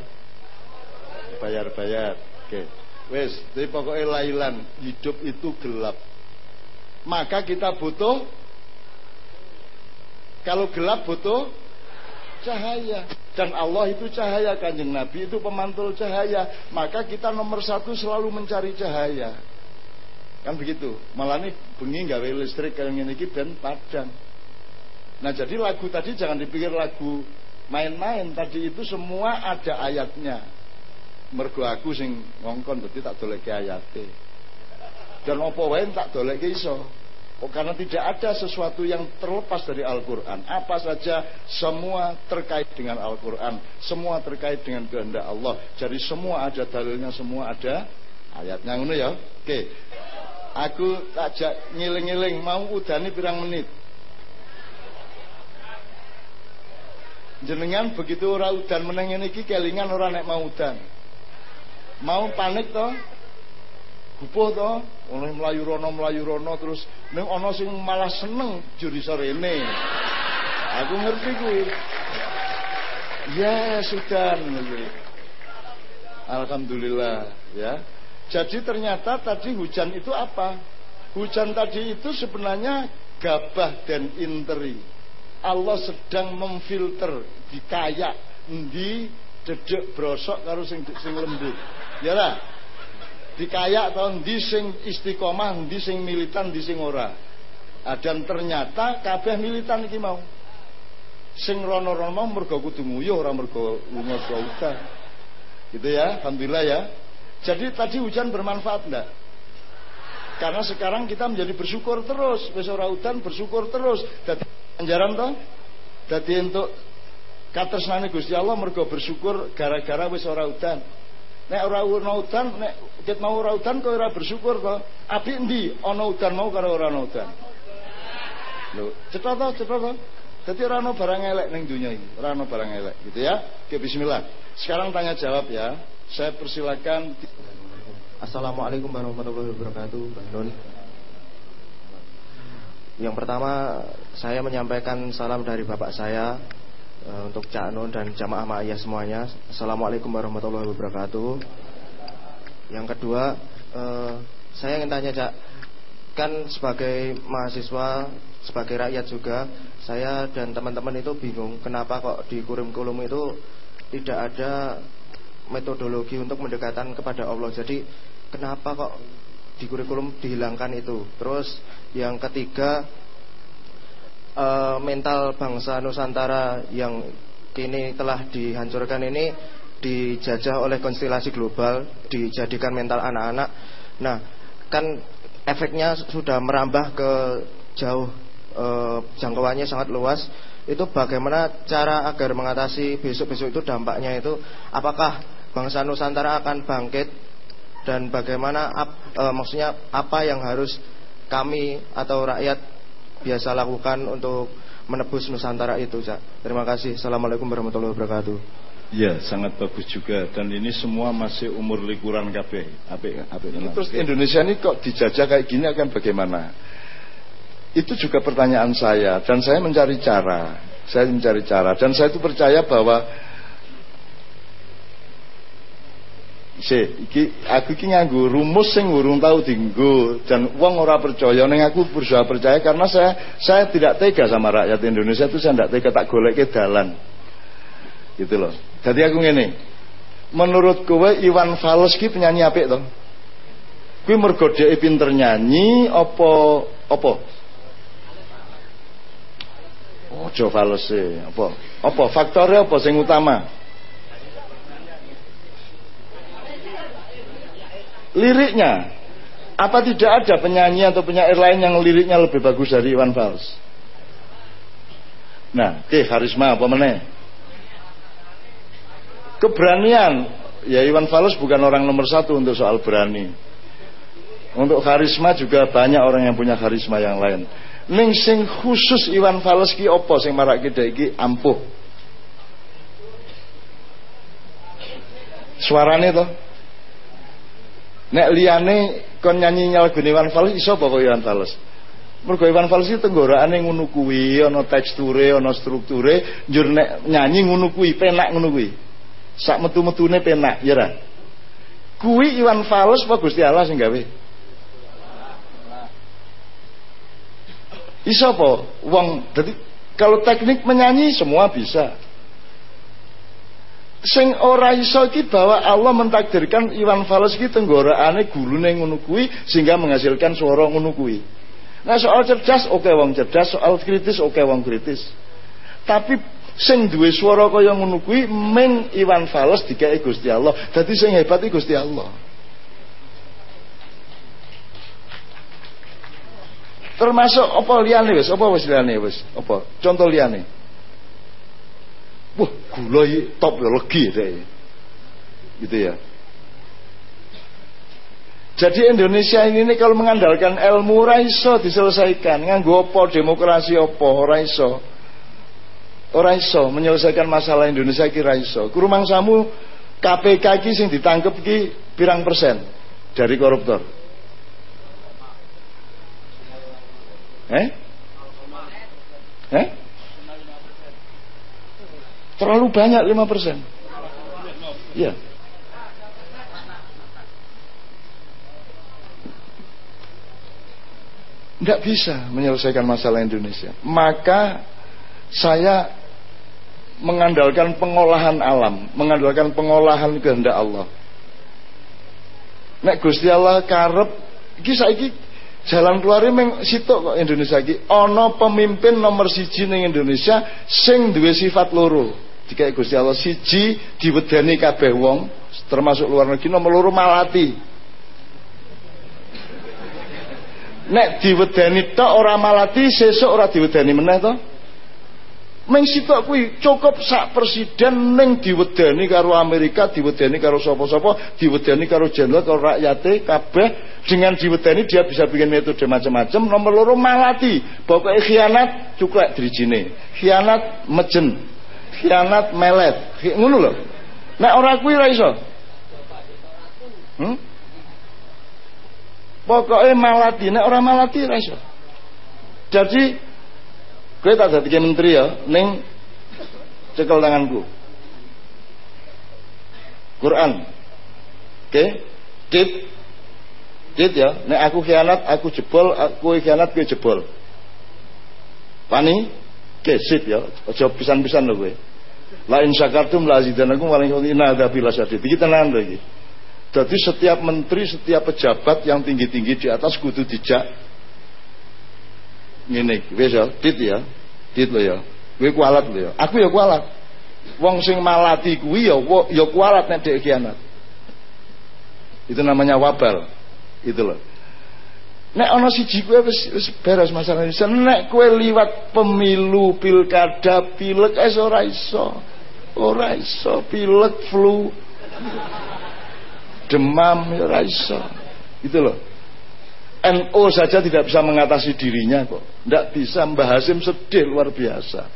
bayar-bayar. Oke. Wes, jadi pokoknya lailan hidup itu gelap. Maka kita butuh kalau gelap butuh cahaya. Dan Allah itu cahaya kanjeng Nabi itu pemantul cahaya. Maka kita nomor satu selalu mencari cahaya. Kan begitu? Malah nih bengi gawe listrik kayak ini ben padang. Nah jadi lagu tadi jangan dipikir lagu main-main. Tadi itu semua ada ayatnya. Mergo aku sing ngongkon berarti tak dolek ayate. Dan opo wae tak dolek iso Oh, karena tidak ada sesuatu yang terlepas dari Al-Quran. Apa saja semua terkait dengan Al-Quran. Semua terkait dengan kehendak Allah. Jadi semua ada dalilnya, semua ada ayatnya. Ngono ya. Oke. Aku takjak ngiling-ngiling mau udani pirang menit. Jenengan begitu ora udan meneng iki kelingan ora nek mau udan. Mau panik toh? Gupuh to, ono melayu rono melayu rono terus ning ana sing malah seneng juri sorene. Aku ngerti kuwi. Ya sudah Alhamdulillah ya. Jadi ternyata tadi hujan itu apa? Hujan tadi itu sebenarnya gabah dan interi. Allah sedang memfilter dikayak di dedek brosok karo sing sing lembut. Ya lah dikayak tahun di sing istiqomah di sing militan di sing ora? Ah, dan ternyata kabeh militan iki mau. Sing rono-rono mergo kudu nguyuh ora mergo lunga udan gitu ya alhamdulillah ya. Jadi tadi hujan bermanfaat enggak karena sekarang kita menjadi bersyukur terus. Wis ora udan bersyukur terus. Dadi anjaran toh dadi untuk katresnane Gusti Allah mergo bersyukur gara-gara wis ora udan Nek ora ana udan, nek ket mau ora udan kok ora bersyukur to. Api endi ana udan mau karo ora ana udan? Lho, cetha to, cetha to. Jadi rano barang elek neng dunia ini, rano barang elek, gitu ya. Oke, Bismillah. Sekarang tanya jawab ya. Saya persilakan. Assalamualaikum warahmatullahi wabarakatuh, Bang Nun. Yang pertama, saya menyampaikan salam dari bapak saya uh, untuk Cak Nun dan jamaah ma'ayah semuanya. Assalamualaikum warahmatullahi wabarakatuh. Yang kedua, uh, saya ingin tanya Cak, kan sebagai mahasiswa, sebagai rakyat juga, saya dan teman-teman itu bingung kenapa kok di kurikulum itu tidak ada metodologi untuk mendekatan kepada Allah. Jadi kenapa kok di kurikulum dihilangkan itu? Terus yang ketiga uh, mental bangsa Nusantara yang kini telah dihancurkan ini dijajah oleh konstelasi global, dijadikan mental anak-anak. Nah, kan efeknya sudah merambah ke jauh e, jangkauannya sangat luas. Itu bagaimana cara agar mengatasi besok-besok itu dampaknya itu? Apakah bangsa Nusantara akan bangkit? Dan bagaimana ap, e, maksudnya apa yang harus kami atau rakyat biasa lakukan untuk menebus Nusantara itu Cak. Terima kasih. Assalamualaikum warahmatullahi wabarakatuh. Ya, sangat bagus juga dan ini semua masih umur likuran KB. Apik, apik. Terus Indonesia ini kok dijajah kayak gini akan bagaimana? Itu juga pertanyaan saya dan saya mencari cara. Saya mencari cara dan saya itu percaya bahwa Si, iki aku iki nganggo rumus sing urung tahu dinggo dan uang ora percaya ning aku berusaha percaya karena saya saya tidak tega sama rakyat Indonesia itu saya tidak tega tak golek ke dalan. Gitu loh. Jadi aku ngene. Menurut kowe Iwan Fals ki penyanyi apik to? Kuwi mergo dhek pinter nyanyi apa apa? Ojo Fals e, apa? Apa faktornya apa sing utama? Liriknya. Apa tidak ada penyanyi atau penyair lain yang liriknya lebih bagus dari Iwan Fals? Nah, oke, karisma apa meneh? Keberanian, ya Iwan Fals bukan orang nomor satu untuk soal berani. Untuk karisma juga banyak orang yang punya karisma yang lain. Ning sing khusus Iwan Fals ki opo sing marak iki ampuh. Suarane to. Nek liyane kon nyanyi lagu Iwan Fals iso apa Iwan Fals? Mergo Iwan Fals iki tenggorokane ngono kuwi, ana teksture, ana strukture, njur nek nyanyi ngono kuwi, penak ngono kuwi. Sak metu-metune penak, ya ra. Kuwi Iwan Fals apa Gusti Allah sing gawe? Iso apa? Wong dadi kalau teknik menyanyi semua bisa. Sing ora iso iki bahwa Allah mentakdirkan Iwan Fals iki tenggorokane gulune ngono kuwi sehingga menghasilkan suara ngono kuwi. Nah soal cerdas oke okay, wong cerdas, soal kritis oke okay, wong kritis. Tapi sing duwe swara kaya ngono kuwi men Iwan Fals dikae Gusti Allah. Dadi sing hebat iki Gusti Allah. Termasuk apa liyane wis? Apa wis liyane wis? Apa? Contoh liyane. Wah, gula top ya legi deh. Gitu ya. Jadi Indonesia ini nih kalau mengandalkan ilmu raiso diselesaikan. Nganggo apa demokrasi apa raiso. Ora iso menyelesaikan masalah Indonesia ki ra iso. Kurumang samu KPK ki sing ditangkep ki pirang persen dari koruptor? Eh? Eh? Terlalu banyak 5 persen. Iya. Tidak bisa menyelesaikan masalah Indonesia. Maka saya mengandalkan pengolahan alam, mengandalkan pengolahan kehendak Allah. Nek Gusti Allah karep iki saiki jalan keluar meng sitok kok Indonesia iki ana pemimpin nomor siji ning Indonesia sing duwe sifat loro. Jika Gusti Allah siji diwedani kabeh wong termasuk luar negeri nomor loro malati. Nek diwedani tok ora malati sesuk ora diwedani meneh? Meng sitok kuwi cukup sak presiden ning diwedeni karo Amerika, diwedeni karo sapa-sapa, diwedeni karo jenderal karo rakyate kabeh dengan diwedeni dia bisa bikin metode macam-macam. Nomor loro malati, pokoke khianat cuklek drijine. Khianat mejen. Khianat melet. Ngono lho. Nek ora kuwi ora iso. Hmm? Pokoknya malati, nek ora malati ora. Jadi Gue tak jadi menteri ya, neng cekel tanganku. Quran. Oke, okay? dit, ya. Nek aku khianat, aku jebol, aku khianat, gue jebol. Pani, oke, okay, sip ya. Jawab pisan-pisan lo gue. La in syakartum la azidanakum wa la inna adzabi lasyadid. Iki tenan lagi. Jadi setiap menteri, setiap pejabat yang tinggi-tinggi di atas kudu dijak ngene wis ya dit ya. Dit lho ya. Kowe kualat lho ya. Aku ya kualat. Wong sing malati kuwi ya ya kualat nek dhek kianat itu namanya wabal. Itu loh nek ana siji kowe wis wis beres masalah ini nek kowe liwat pemilu pilkada pilek es ora iso. Ora iso. Pilek flu. Demam ya ora iso. Itu loh NO saja tidak bisa mengatasi dirinya kok. Tidak bisa Mbah Hasim sedih luar biasa.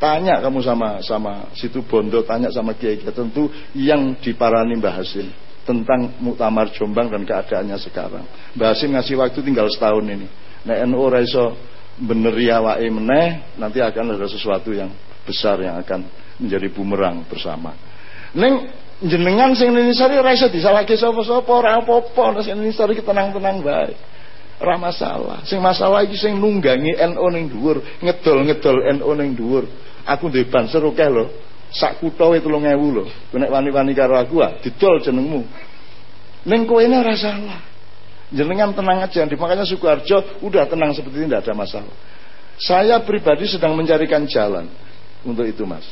Tanya kamu sama sama situ Bondo, tanya sama Kiai Kiai tentu yang diparani Mbah Hasim tentang Muktamar Jombang dan keadaannya sekarang. Mbah Hasim ngasih waktu tinggal setahun ini. Nah NO raiso beneri awake meneh nanti akan ada sesuatu yang besar yang akan menjadi bumerang bersama. Neng jenengan sing Indonesia raiso disalahke sapa-sapa ora apa-apa, sing Indonesia tenang-tenang baik. Ora masalah. Sing masalah iki sing nunggangi NU ning dhuwur, ngedol-ngedol NU ning dhuwur. Aku duwe banser akeh lho. Sak kutha 3000 lho. Nek wani-wani karo aku ah didol jenengmu. Ning kowe ora salah. Jenengan tenang aja. Makanya Sukoharjo udah tenang seperti ini tidak ada masalah. Saya pribadi sedang mencarikan jalan untuk itu, Mas.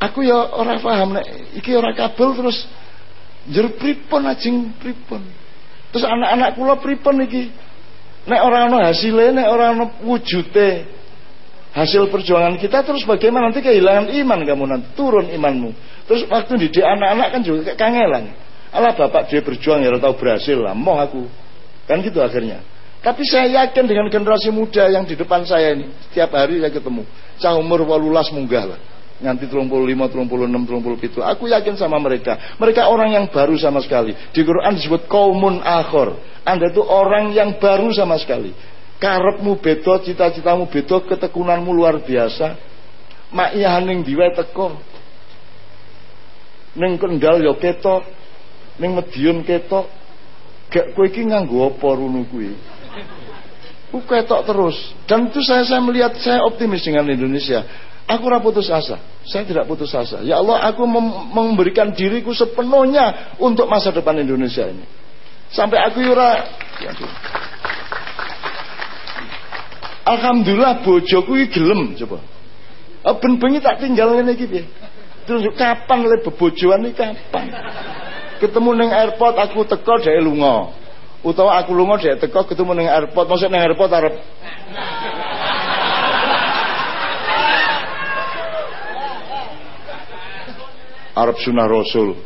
Aku ya orang paham nek iki ora kabel terus jer pripun ajeng pripun. Terus anak-anak kula pripun iki? Nek ora ana hasile, nek ora ana wujute hasil perjuangan kita terus bagaimana nanti kehilangan iman kamu nanti turun imanmu. Terus waktu didik anak-anak kan juga kangelan. Allah bapak dia berjuang ya tahu berhasil lah, mau aku. Kan gitu akhirnya. Tapi saya yakin dengan generasi muda yang di depan saya ini, setiap hari saya ketemu. Cah umur walulas munggah lah nganti 35, 36, 37. Aku yakin sama mereka. Mereka orang yang baru sama sekali. Di Quran disebut kaumun akhor. Anda itu orang yang baru sama sekali. Karepmu beto, cita-citamu beto, ketekunanmu luar biasa. Makiyahan ning diwe teko. Ning Kendal ya ketok. Ning Medion ketok. Gak kowe iki nganggo apa runu kuwi? Ku ketok terus. Dan itu saya saya melihat saya optimis dengan Indonesia. Aku ora putus asa. Saya tidak putus asa. Ya Allah, aku mem memberikan diriku sepenuhnya untuk masa depan Indonesia ini. Sampai aku ora ya, Alhamdulillah bojoku iki gelem coba. Oh, ben bengi tak tinggal ngene iki piye? Terus kapan le bebojoan iki kapan? Ketemu ning airport aku teko dhek lunga. Utawa aku lunga dhek teko ketemu ning airport, maksud ning airport arep Arab sunah Rasul.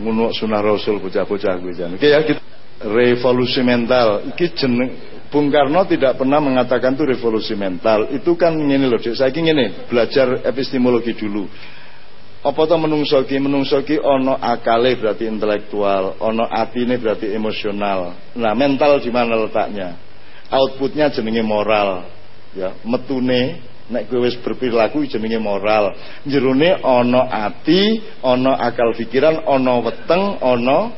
Ngono sunah Rasul bocah-bocah kuwi jan. Oke ya kita revolusi mental. Iki jeneng Bung Karno tidak pernah mengatakan itu revolusi mental. Itu kan ngene loh, saya ingin belajar epistemologi dulu. Apa to menungso ki menungso ki ana akale berarti intelektual, ana atine berarti emosional. Nah, mental di mana letaknya? Outputnya jenenge moral. Ya, metune nek kowe wis berperilaku jenenge moral. Jerone ana ati ana akal pikiran ana weteng ana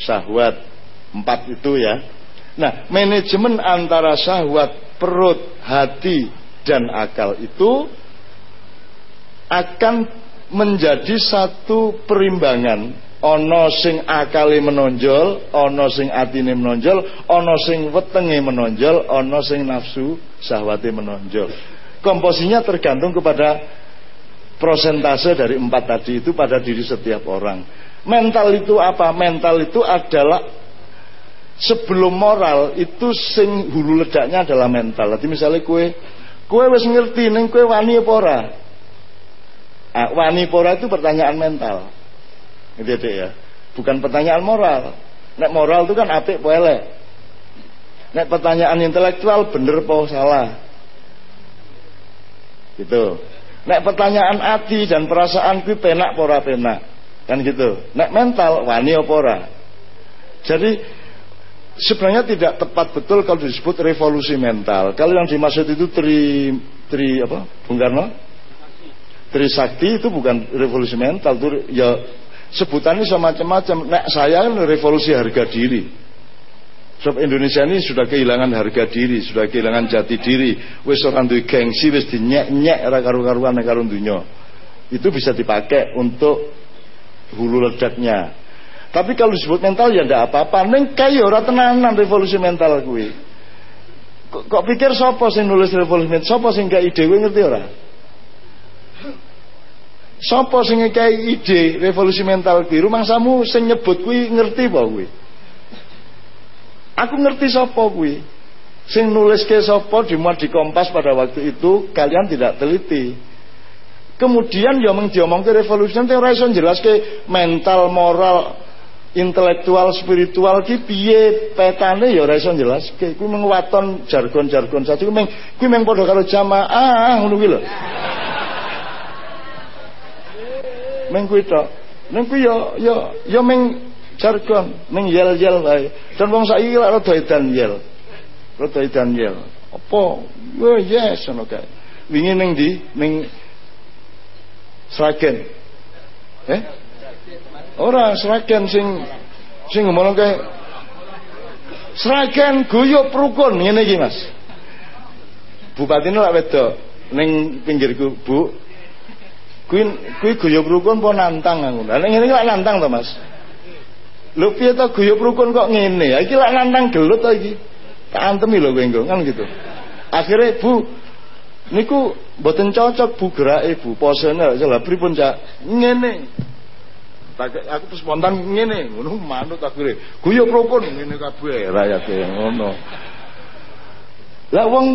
syahwat. Empat itu ya. Nah manajemen antara syahwat perut hati dan akal itu akan menjadi satu perimbangan. Ana sing akale menonjol ana sing atine menonjol ana sing wetenge menonjol ana sing nafsu syahwate menonjol komposisinya tergantung kepada prosentase dari empat tadi itu pada diri setiap orang. Mental itu apa? Mental itu adalah sebelum moral itu sing hulu ledaknya adalah mental. Jadi misalnya kue Kue wis ngerti ning kue wani apa ora? Ah, wani apa ora itu pertanyaan mental. Gitu ya. Bukan pertanyaan moral. Nek moral itu kan apik elek. Nek pertanyaan intelektual bener apa salah. Gitu. Nek pertanyaan hati dan perasaan kuwi penak apa ora penak. Kan gitu. Nek mental wani apa ora. Jadi sebenarnya tidak tepat betul kalau disebut revolusi mental. Kalau yang dimaksud itu tri tri apa? Bung Karno? Trisakti itu bukan revolusi mental, itu ya sebutannya semacam-macam. Nek saya kan revolusi harga diri. Sebab Indonesia ini sudah kehilangan harga diri, sudah kehilangan jati diri. Wis orang duwe gengsi, wis dinyek-nyek ora karu-karuan karo dunya. Itu bisa dipakai untuk hulu ledaknya. Tapi kalau disebut mental ya ndak apa-apa. Neng kaya ora tenanan revolusi mental kuwi. Kok, pikir sapa sing nulis revolusi mental? Sapa sing gak ide kuwi ngerti ora? Sapa sing ngekei ide revolusi mental kuwi? Rumangsamu sing nyebut kuwi ngerti apa kuwi? Aku ngerti sapa kuwi. Sing nulis ke sapa dimuat di Kompas pada waktu itu kalian tidak teliti. Kemudian ya mung diomongke revolusi mental ora iso jelaske mental moral intelektual spiritual ki piye petane ya ora iso jelaske kuwi mung waton jargon-jargon saja kuwi mung kuwi mung padha karo jamaah ngono kuwi lho mung kuwi tok ning kuwi ya ya ya mung jargon mung yel-yel wae. Dan wong saiki lak rada yel. Rada yel. Apa? Yes ngono kae. Wingi ning ndi? Ning Sragen. Eh? Ora Sragen sing sing ngomongke Sragen guyub rukun ngene iki Mas. Bupati lak wedok ning pinggirku, Bu. Kuwi kuwi guyub rukun apa nantang aku. Lah ngene iki lak nantang to Mas. Lho piye to guyub rukun kok ngene? Iki lak nantang gelut to iki. Tak antemi lho kowe kan gitu. Akhirnya Bu niku mboten cocok Bu gerake Bu. Posene lha pripun Cak? Ngene aku spontan ngene ngono manut akhire guyub rukun ngene kabeh rakyate ngono lah wong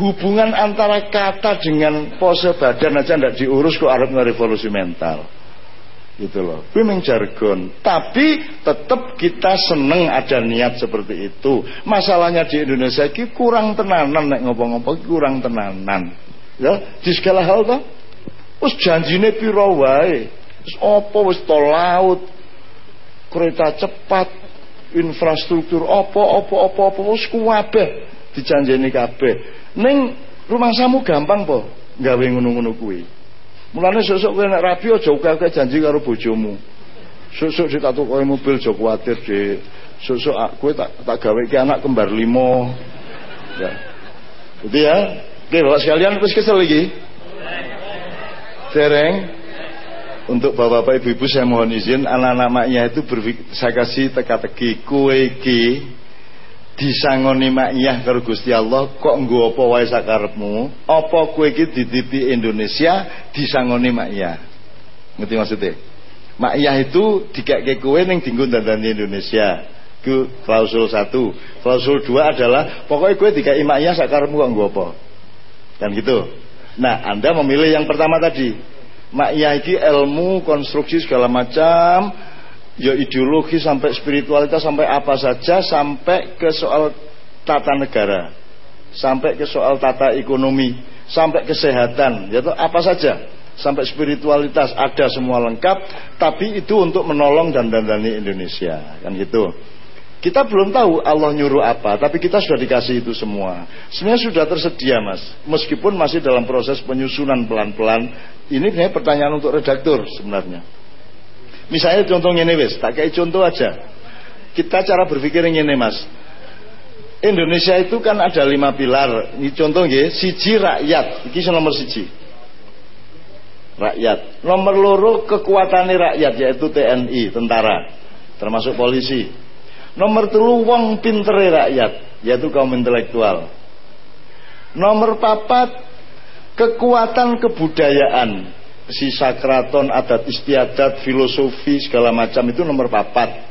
hubungan antara kata dengan pose badan aja ndak diurus kok arep revolusi mental gitu loh. Meng jargon. Tapi tetap kita seneng ada niat seperti itu. Masalahnya di Indonesia ini kurang tenanan nek ngopo-ngopo kurang tenanan. Ya di segala hal toh. Wis janjine piro wae? Wis apa? Wis tol laut, kereta cepat, infrastruktur apa apa apa apa. Wis kabeh dijanjeni kabeh. Ning rumangsamu gampang po? Gawe ngono-ngono kuwi. Mulane sesuk kowe nek rabi aja akeh janji karo bojomu. Sesuk tak tukoke mobil aja kuwatir, Dik. Sesuk kowe tak tak gawe ke anak kembar limo. Ya. Jadi ya, oke Bapak sekalian wis kesel lagi. Sereng untuk bapak-bapak ibu-ibu saya mohon izin anak-anak maknya itu berpikir, saya kasih teka-teki kue ki disangoni maknya karo Gusti Allah kok nggo apa wae sakarepmu apa kue ki tv Indonesia disangoni maknya ngerti maksudnya? Maknya itu dikake kue ning dinggo dandani Indonesia. Itu klausul satu. Klausul dua adalah pokoknya kue dikai maknya sakarepmu kok nggo apa? Kan gitu? Nah anda memilih yang pertama tadi. Maknya iki ilmu konstruksi segala macam ya ideologi sampai spiritualitas sampai apa saja sampai ke soal tata negara sampai ke soal tata ekonomi sampai kesehatan yaitu apa saja sampai spiritualitas ada semua lengkap tapi itu untuk menolong dan dandani Indonesia kan gitu kita belum tahu Allah nyuruh apa, tapi kita sudah dikasih itu semua. Sebenarnya sudah tersedia, Mas. Meskipun masih dalam proses penyusunan pelan-pelan. Ini pertanyaan untuk redaktur sebenarnya. Misalnya contohnya ini, wes, tak kayak contoh aja. Kita cara berpikir ini, Mas. Indonesia itu kan ada lima pilar. Ini contoh ya, siji rakyat. Ini nomor siji. Rakyat. Nomor loro kekuatan rakyat yaitu TNI, tentara, termasuk polisi Nomor telu wong pintere rakyat, yaitu kaum intelektual. Nomor papat kekuatan kebudayaan, sisa keraton, adat istiadat, filosofi segala macam itu nomor papat.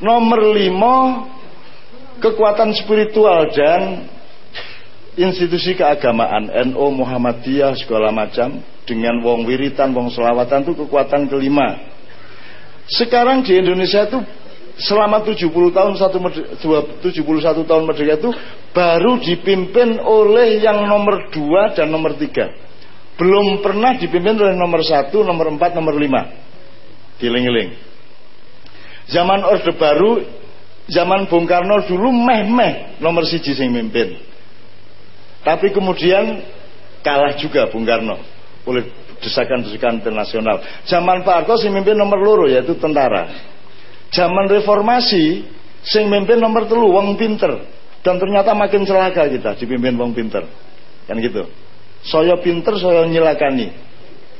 Nomor lima kekuatan spiritual dan institusi keagamaan NO Muhammadiyah segala macam dengan wong wiritan, wong selawatan itu kekuatan kelima. Sekarang di Indonesia itu selama 70 tahun satu 71 tahun merdeka itu baru dipimpin oleh yang nomor 2 dan nomor 3. Belum pernah dipimpin oleh nomor 1, nomor 4, nomor 5. Giling-giling. Zaman Orde Baru, zaman Bung Karno dulu meh-meh nomor siji sing mimpin. Tapi kemudian kalah juga Bung Karno oleh desakan-desakan internasional. Zaman Pak Harto sing mimpin nomor loro yaitu tentara. Zaman reformasi sing mimpin nomor telu wong pinter dan ternyata makin celaka kita dipimpin wong pinter. Kan gitu. Saya pinter saya nyelakani.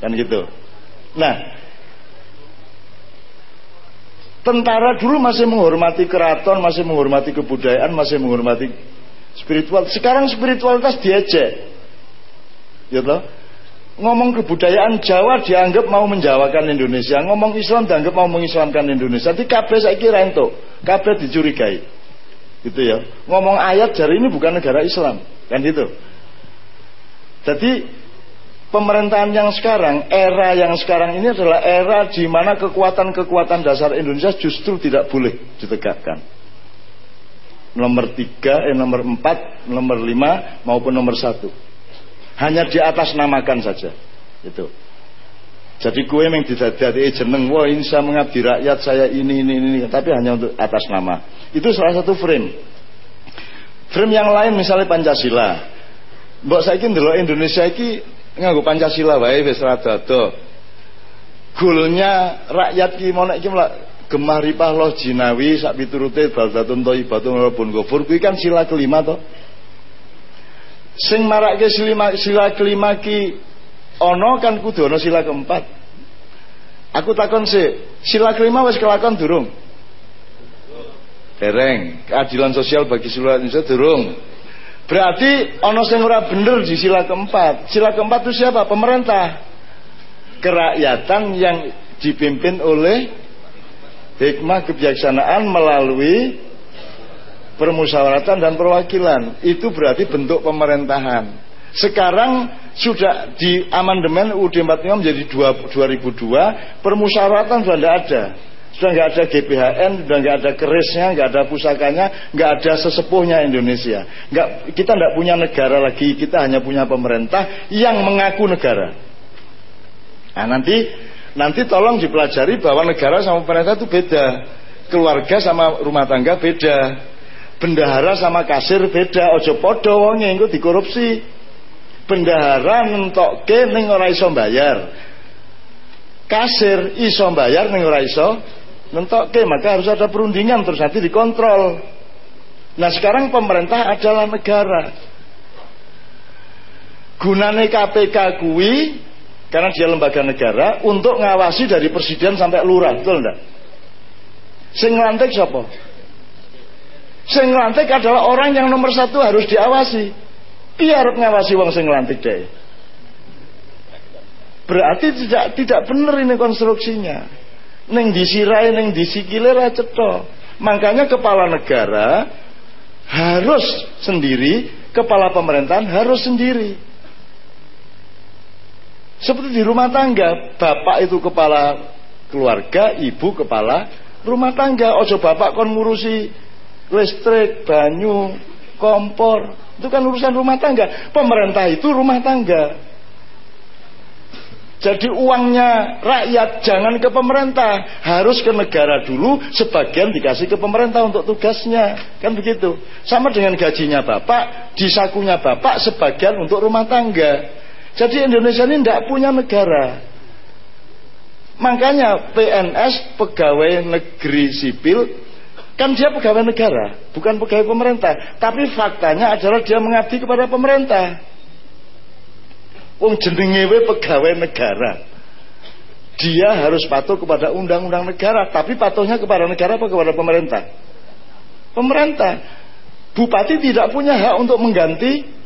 Kan gitu. Nah, tentara dulu masih menghormati keraton, masih menghormati kebudayaan, masih menghormati spiritual. Sekarang spiritualitas diejek. Gitu. Ngomong kebudayaan Jawa dianggap mau menjawakan Indonesia, ngomong Islam dianggap mau mengislamkan Indonesia. Di KB saya kira itu, KB dicurigai. Gitu ya. Ngomong ayat jari ini bukan negara Islam, kan gitu. Jadi pemerintahan yang sekarang, era yang sekarang ini adalah era di mana kekuatan-kekuatan dasar Indonesia justru tidak boleh ditegakkan nomor tiga, eh, nomor empat, nomor lima maupun nomor satu. Hanya di atas namakan saja. Itu. Jadi kue yang didadari jeneng, wah ini saya mengabdi rakyat, saya ini, ini, ini, tapi hanya untuk atas nama. Itu salah satu frame. Frame yang lain misalnya Pancasila. Mbok saya dulu Indonesia ini nganggo Pancasila wae wis rada Goalnya rakyat ki mau nek gemah ripah loh jinawi sak piturute baldatun thayyibatun walaupun ghafur. Kuwi kan sila kelima to. Sing marake sila, sila kelima ki ono kan kudu ono sila keempat. Aku takon sih sila kelima wis kelakon durung? Dereng. Keadilan sosial bagi seluruh Indonesia durung berarti ono sing ora bener di sila keempat. Sila keempat itu siapa? Pemerintah. Kerakyatan yang dipimpin oleh hikmah kebijaksanaan melalui permusyawaratan dan perwakilan. Itu berarti bentuk pemerintahan. Sekarang sudah di amandemen UUD 45 menjadi 2002 permusyawaratan sudah ada sudah nggak ada GBHN sudah nggak ada kerisnya nggak ada pusakanya nggak ada sesepuhnya Indonesia nggak kita tidak punya negara lagi kita hanya punya pemerintah yang mengaku negara nah nanti Nanti tolong dipelajari bahwa negara sama pemerintah itu beda. Keluarga sama rumah tangga beda. Bendahara sama kasir beda. Ojo podo wonge engko dikorupsi. Bendahara nentokke ning ora iso bayar. Kasir iso bayar ning ora iso nentokke, maka harus ada perundingan terus nanti dikontrol. Nah sekarang pemerintah adalah negara. Gunane KPK kuwi karena dia lembaga negara untuk ngawasi dari presiden sampai lurah, betul enggak? Sing lantik siapa? Sing lantik adalah orang yang nomor satu harus diawasi. Iya harus ngawasi wong sing lantik deh. Berarti tidak tidak benar ini konstruksinya. Neng disirai, neng disikile ra cetha. Makanya kepala negara harus sendiri, kepala pemerintahan harus sendiri. Seperti di rumah tangga, bapak itu kepala keluarga, ibu kepala rumah tangga. Ojo bapak kon ngurusi listrik, banyu, kompor. Itu kan urusan rumah tangga. Pemerintah itu rumah tangga. Jadi uangnya rakyat jangan ke pemerintah, harus ke negara dulu, sebagian dikasih ke pemerintah untuk tugasnya. Kan begitu. Sama dengan gajinya Bapak, di sakunya Bapak sebagian untuk rumah tangga. Jadi Indonesia ini tidak punya negara. Makanya PNS pegawai negeri sipil kan dia pegawai negara, bukan pegawai pemerintah. Tapi faktanya adalah dia mengabdi kepada pemerintah. Wong jenenge pegawai negara. Dia harus patuh kepada undang-undang negara, tapi patuhnya kepada negara apa kepada pemerintah? Pemerintah. Bupati tidak punya hak untuk mengganti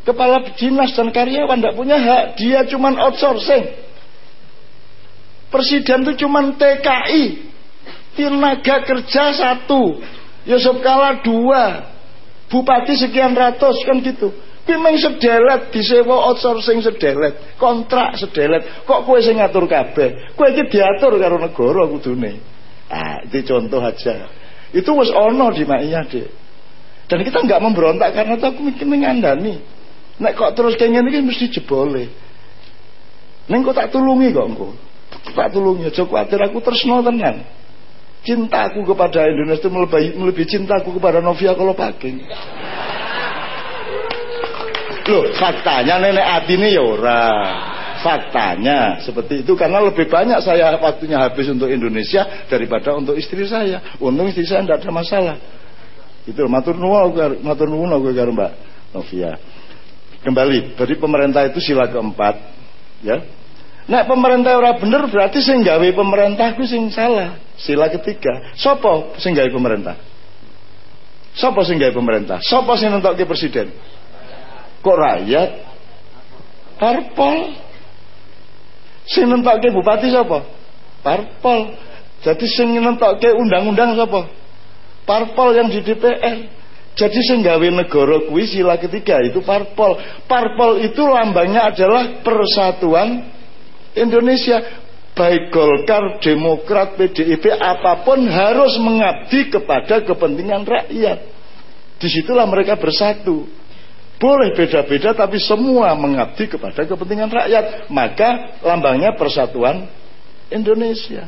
Kepala dinas dan karyawan tidak punya hak, dia cuma outsourcing. Presiden itu cuma TKI, tenaga kerja satu, Yusuf Kala dua, bupati sekian ratus kan gitu. Sedelet disewa outsourcing kontrak. Kok ngatur diatur. Ah, itu contoh aja. Itu ono di Dik. Dan kita nggak memberontak karena aku mikir. Nek kok terus mesti. Neng kok tak tulungi. Tak. Cintaku kepada Indonesia itu melebihi, melebihi cintaku kepada Novia kalau pakai. Loh, faktanya nenek hati ini ya ora. Faktanya seperti itu karena lebih banyak saya waktunya habis untuk Indonesia daripada untuk istri saya. Untung istri saya tidak ada masalah. Itu matur nuwun matur nuwun aku karo Mbak Novia. Kembali, dari pemerintah itu sila keempat, ya. Nek pemerintah ora bener berarti sing gawe pemerintah ku sing salah. Sila ketiga. Sopo sing gawe pemerintah? Sopo sing gawe pemerintah? Sopo sing nentokke presiden? Kok rakyat? Parpol. Sing nentokke bupati sapa? Parpol. Jadi sing nentokke undang-undang sapa? Parpol yang di DPR. Jadi sing gawe negara kuwi sila ketiga itu parpol. Parpol itu lambangnya adalah persatuan Indonesia. Baik Golkar, Demokrat, PDIP apa pun harus mengabdi kepada kepentingan rakyat. Di situlah mereka bersatu. Boleh beda-beda tapi semua mengabdi kepada kepentingan rakyat. Maka lambangnya persatuan Indonesia.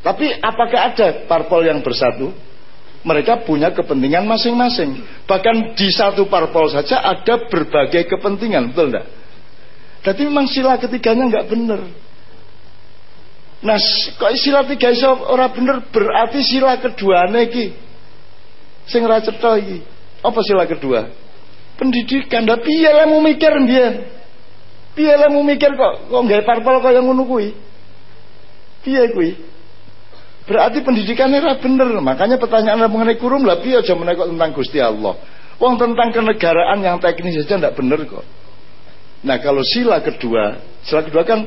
Tapi apakah ada parpol yang bersatu? Mereka punya kepentingan masing-masing. Bahkan di satu parpol saja ada berbagai kepentingan, betul enggak? Jadi memang sila ketiganya enggak benar. Nah, kok sila tiga iso ora bener berarti sila kedua iki sing ra cetha iki. Apa sila kedua? Pendidikan. Lah piye mau mikir mbiyen? Piye mau mikir kok kok gawe parpol kaya ngono kuwi? Piye kuwi? Berarti pendidikannya ora bener. Makanya pertanyaan mengenai kurum lah piye aja menekok tentang Gusti Allah. Wong tentang kenegaraan yang teknis saja tidak bener kok. Nah kalau sila kedua, sila kedua kan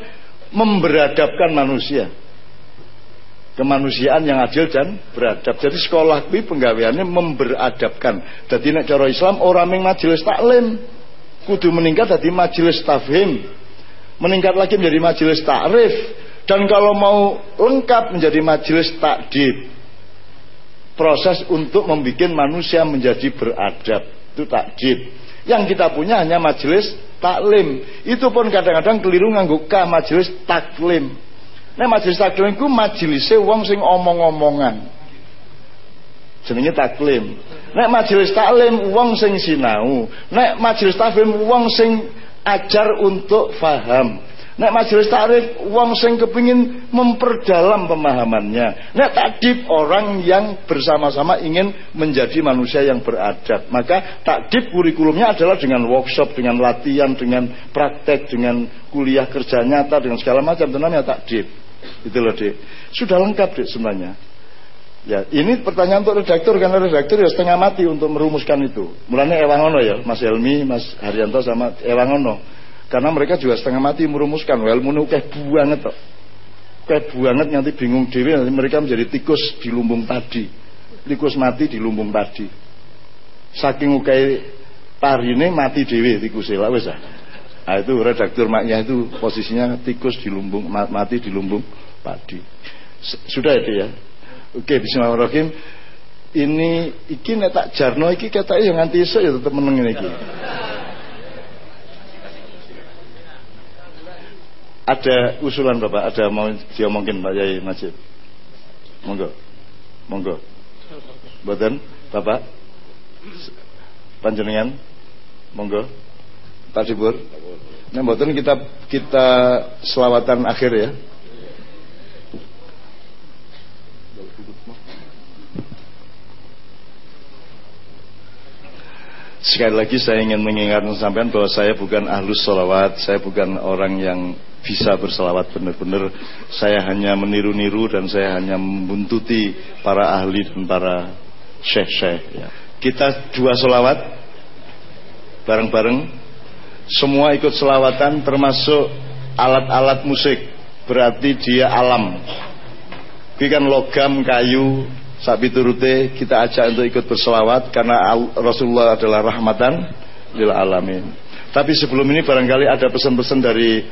memberadabkan manusia kemanusiaan yang adil dan beradab. Jadi sekolah kuwi penggaweannya memberadabkan. Jadi nek cara Islam orang ming majelis taklim kudu meningkat jadi majelis tafhim. Meningkat lagi menjadi majelis takrif dan kalau mau lengkap menjadi majelis takdib. Proses untuk membuat manusia menjadi beradab itu takdib. Yang kita punya hanya majelis taklim. Itu pun kadang-kadang keliru nganggo majelis taklim. Nek majelis taklim ku majelise wong sing omong-omongan. Jenenge taklim. Nek majelis taklim wong sing sinau. Nek majelis taklim wong sing ajar untuk faham. Nek majelis takrif wong sing kepingin memperdalam pemahamannya. Nek takdib orang yang bersama-sama ingin menjadi manusia yang beradab. Maka takdib kurikulumnya adalah dengan workshop, dengan latihan, dengan praktek, dengan kuliah kerja nyata, dengan segala macam. Itu namanya takdib. Itu loh dek. Sudah lengkap dek semuanya. Ya, ini pertanyaan untuk redaktur karena redaktur ya setengah mati untuk merumuskan itu. Mulanya Ewangono ya, Mas Helmi, Mas Haryanto sama Ewangono karena mereka juga setengah mati merumuskan ilmu nu kayak banget kok. Kayak banget nanti bingung dewi nanti mereka menjadi tikus di lumbung padi. Tikus mati di lumbung padi. Saking ukai parine mati dewi tikus lah wes ah. Nah, itu redaktur maknya itu posisinya tikus di lumbung mati di lumbung padi. Sudah itu ya. Oke, bismillahirrahmanirrahim. Ini iki nek tak jarno iki katanya yang nganti esuk ya tetep meneng iki. Ada usulan Bapak, ada mau diomongin Pak Yai Majid. Monggo. Monggo. Boten, Bapak. Panjenengan. Monggo. Pak Dibur. Nah, boten kita kita selawatan akhir ya. Sekali lagi saya ingin mengingatkan sampean bahwa saya bukan ahlus solawat, saya bukan orang yang bisa berselawat benar-benar saya hanya meniru-niru dan saya hanya membuntuti para ahli dan para syekh-syekh ya. kita dua selawat bareng-bareng semua ikut selawatan termasuk alat-alat musik. Berarti dia alam. Ini kan logam, kayu. Sabi turute kita ajak untuk ikut berselawat karena Rasulullah adalah rahmatan lil alamin. Tapi sebelum ini barangkali ada pesan-pesan dari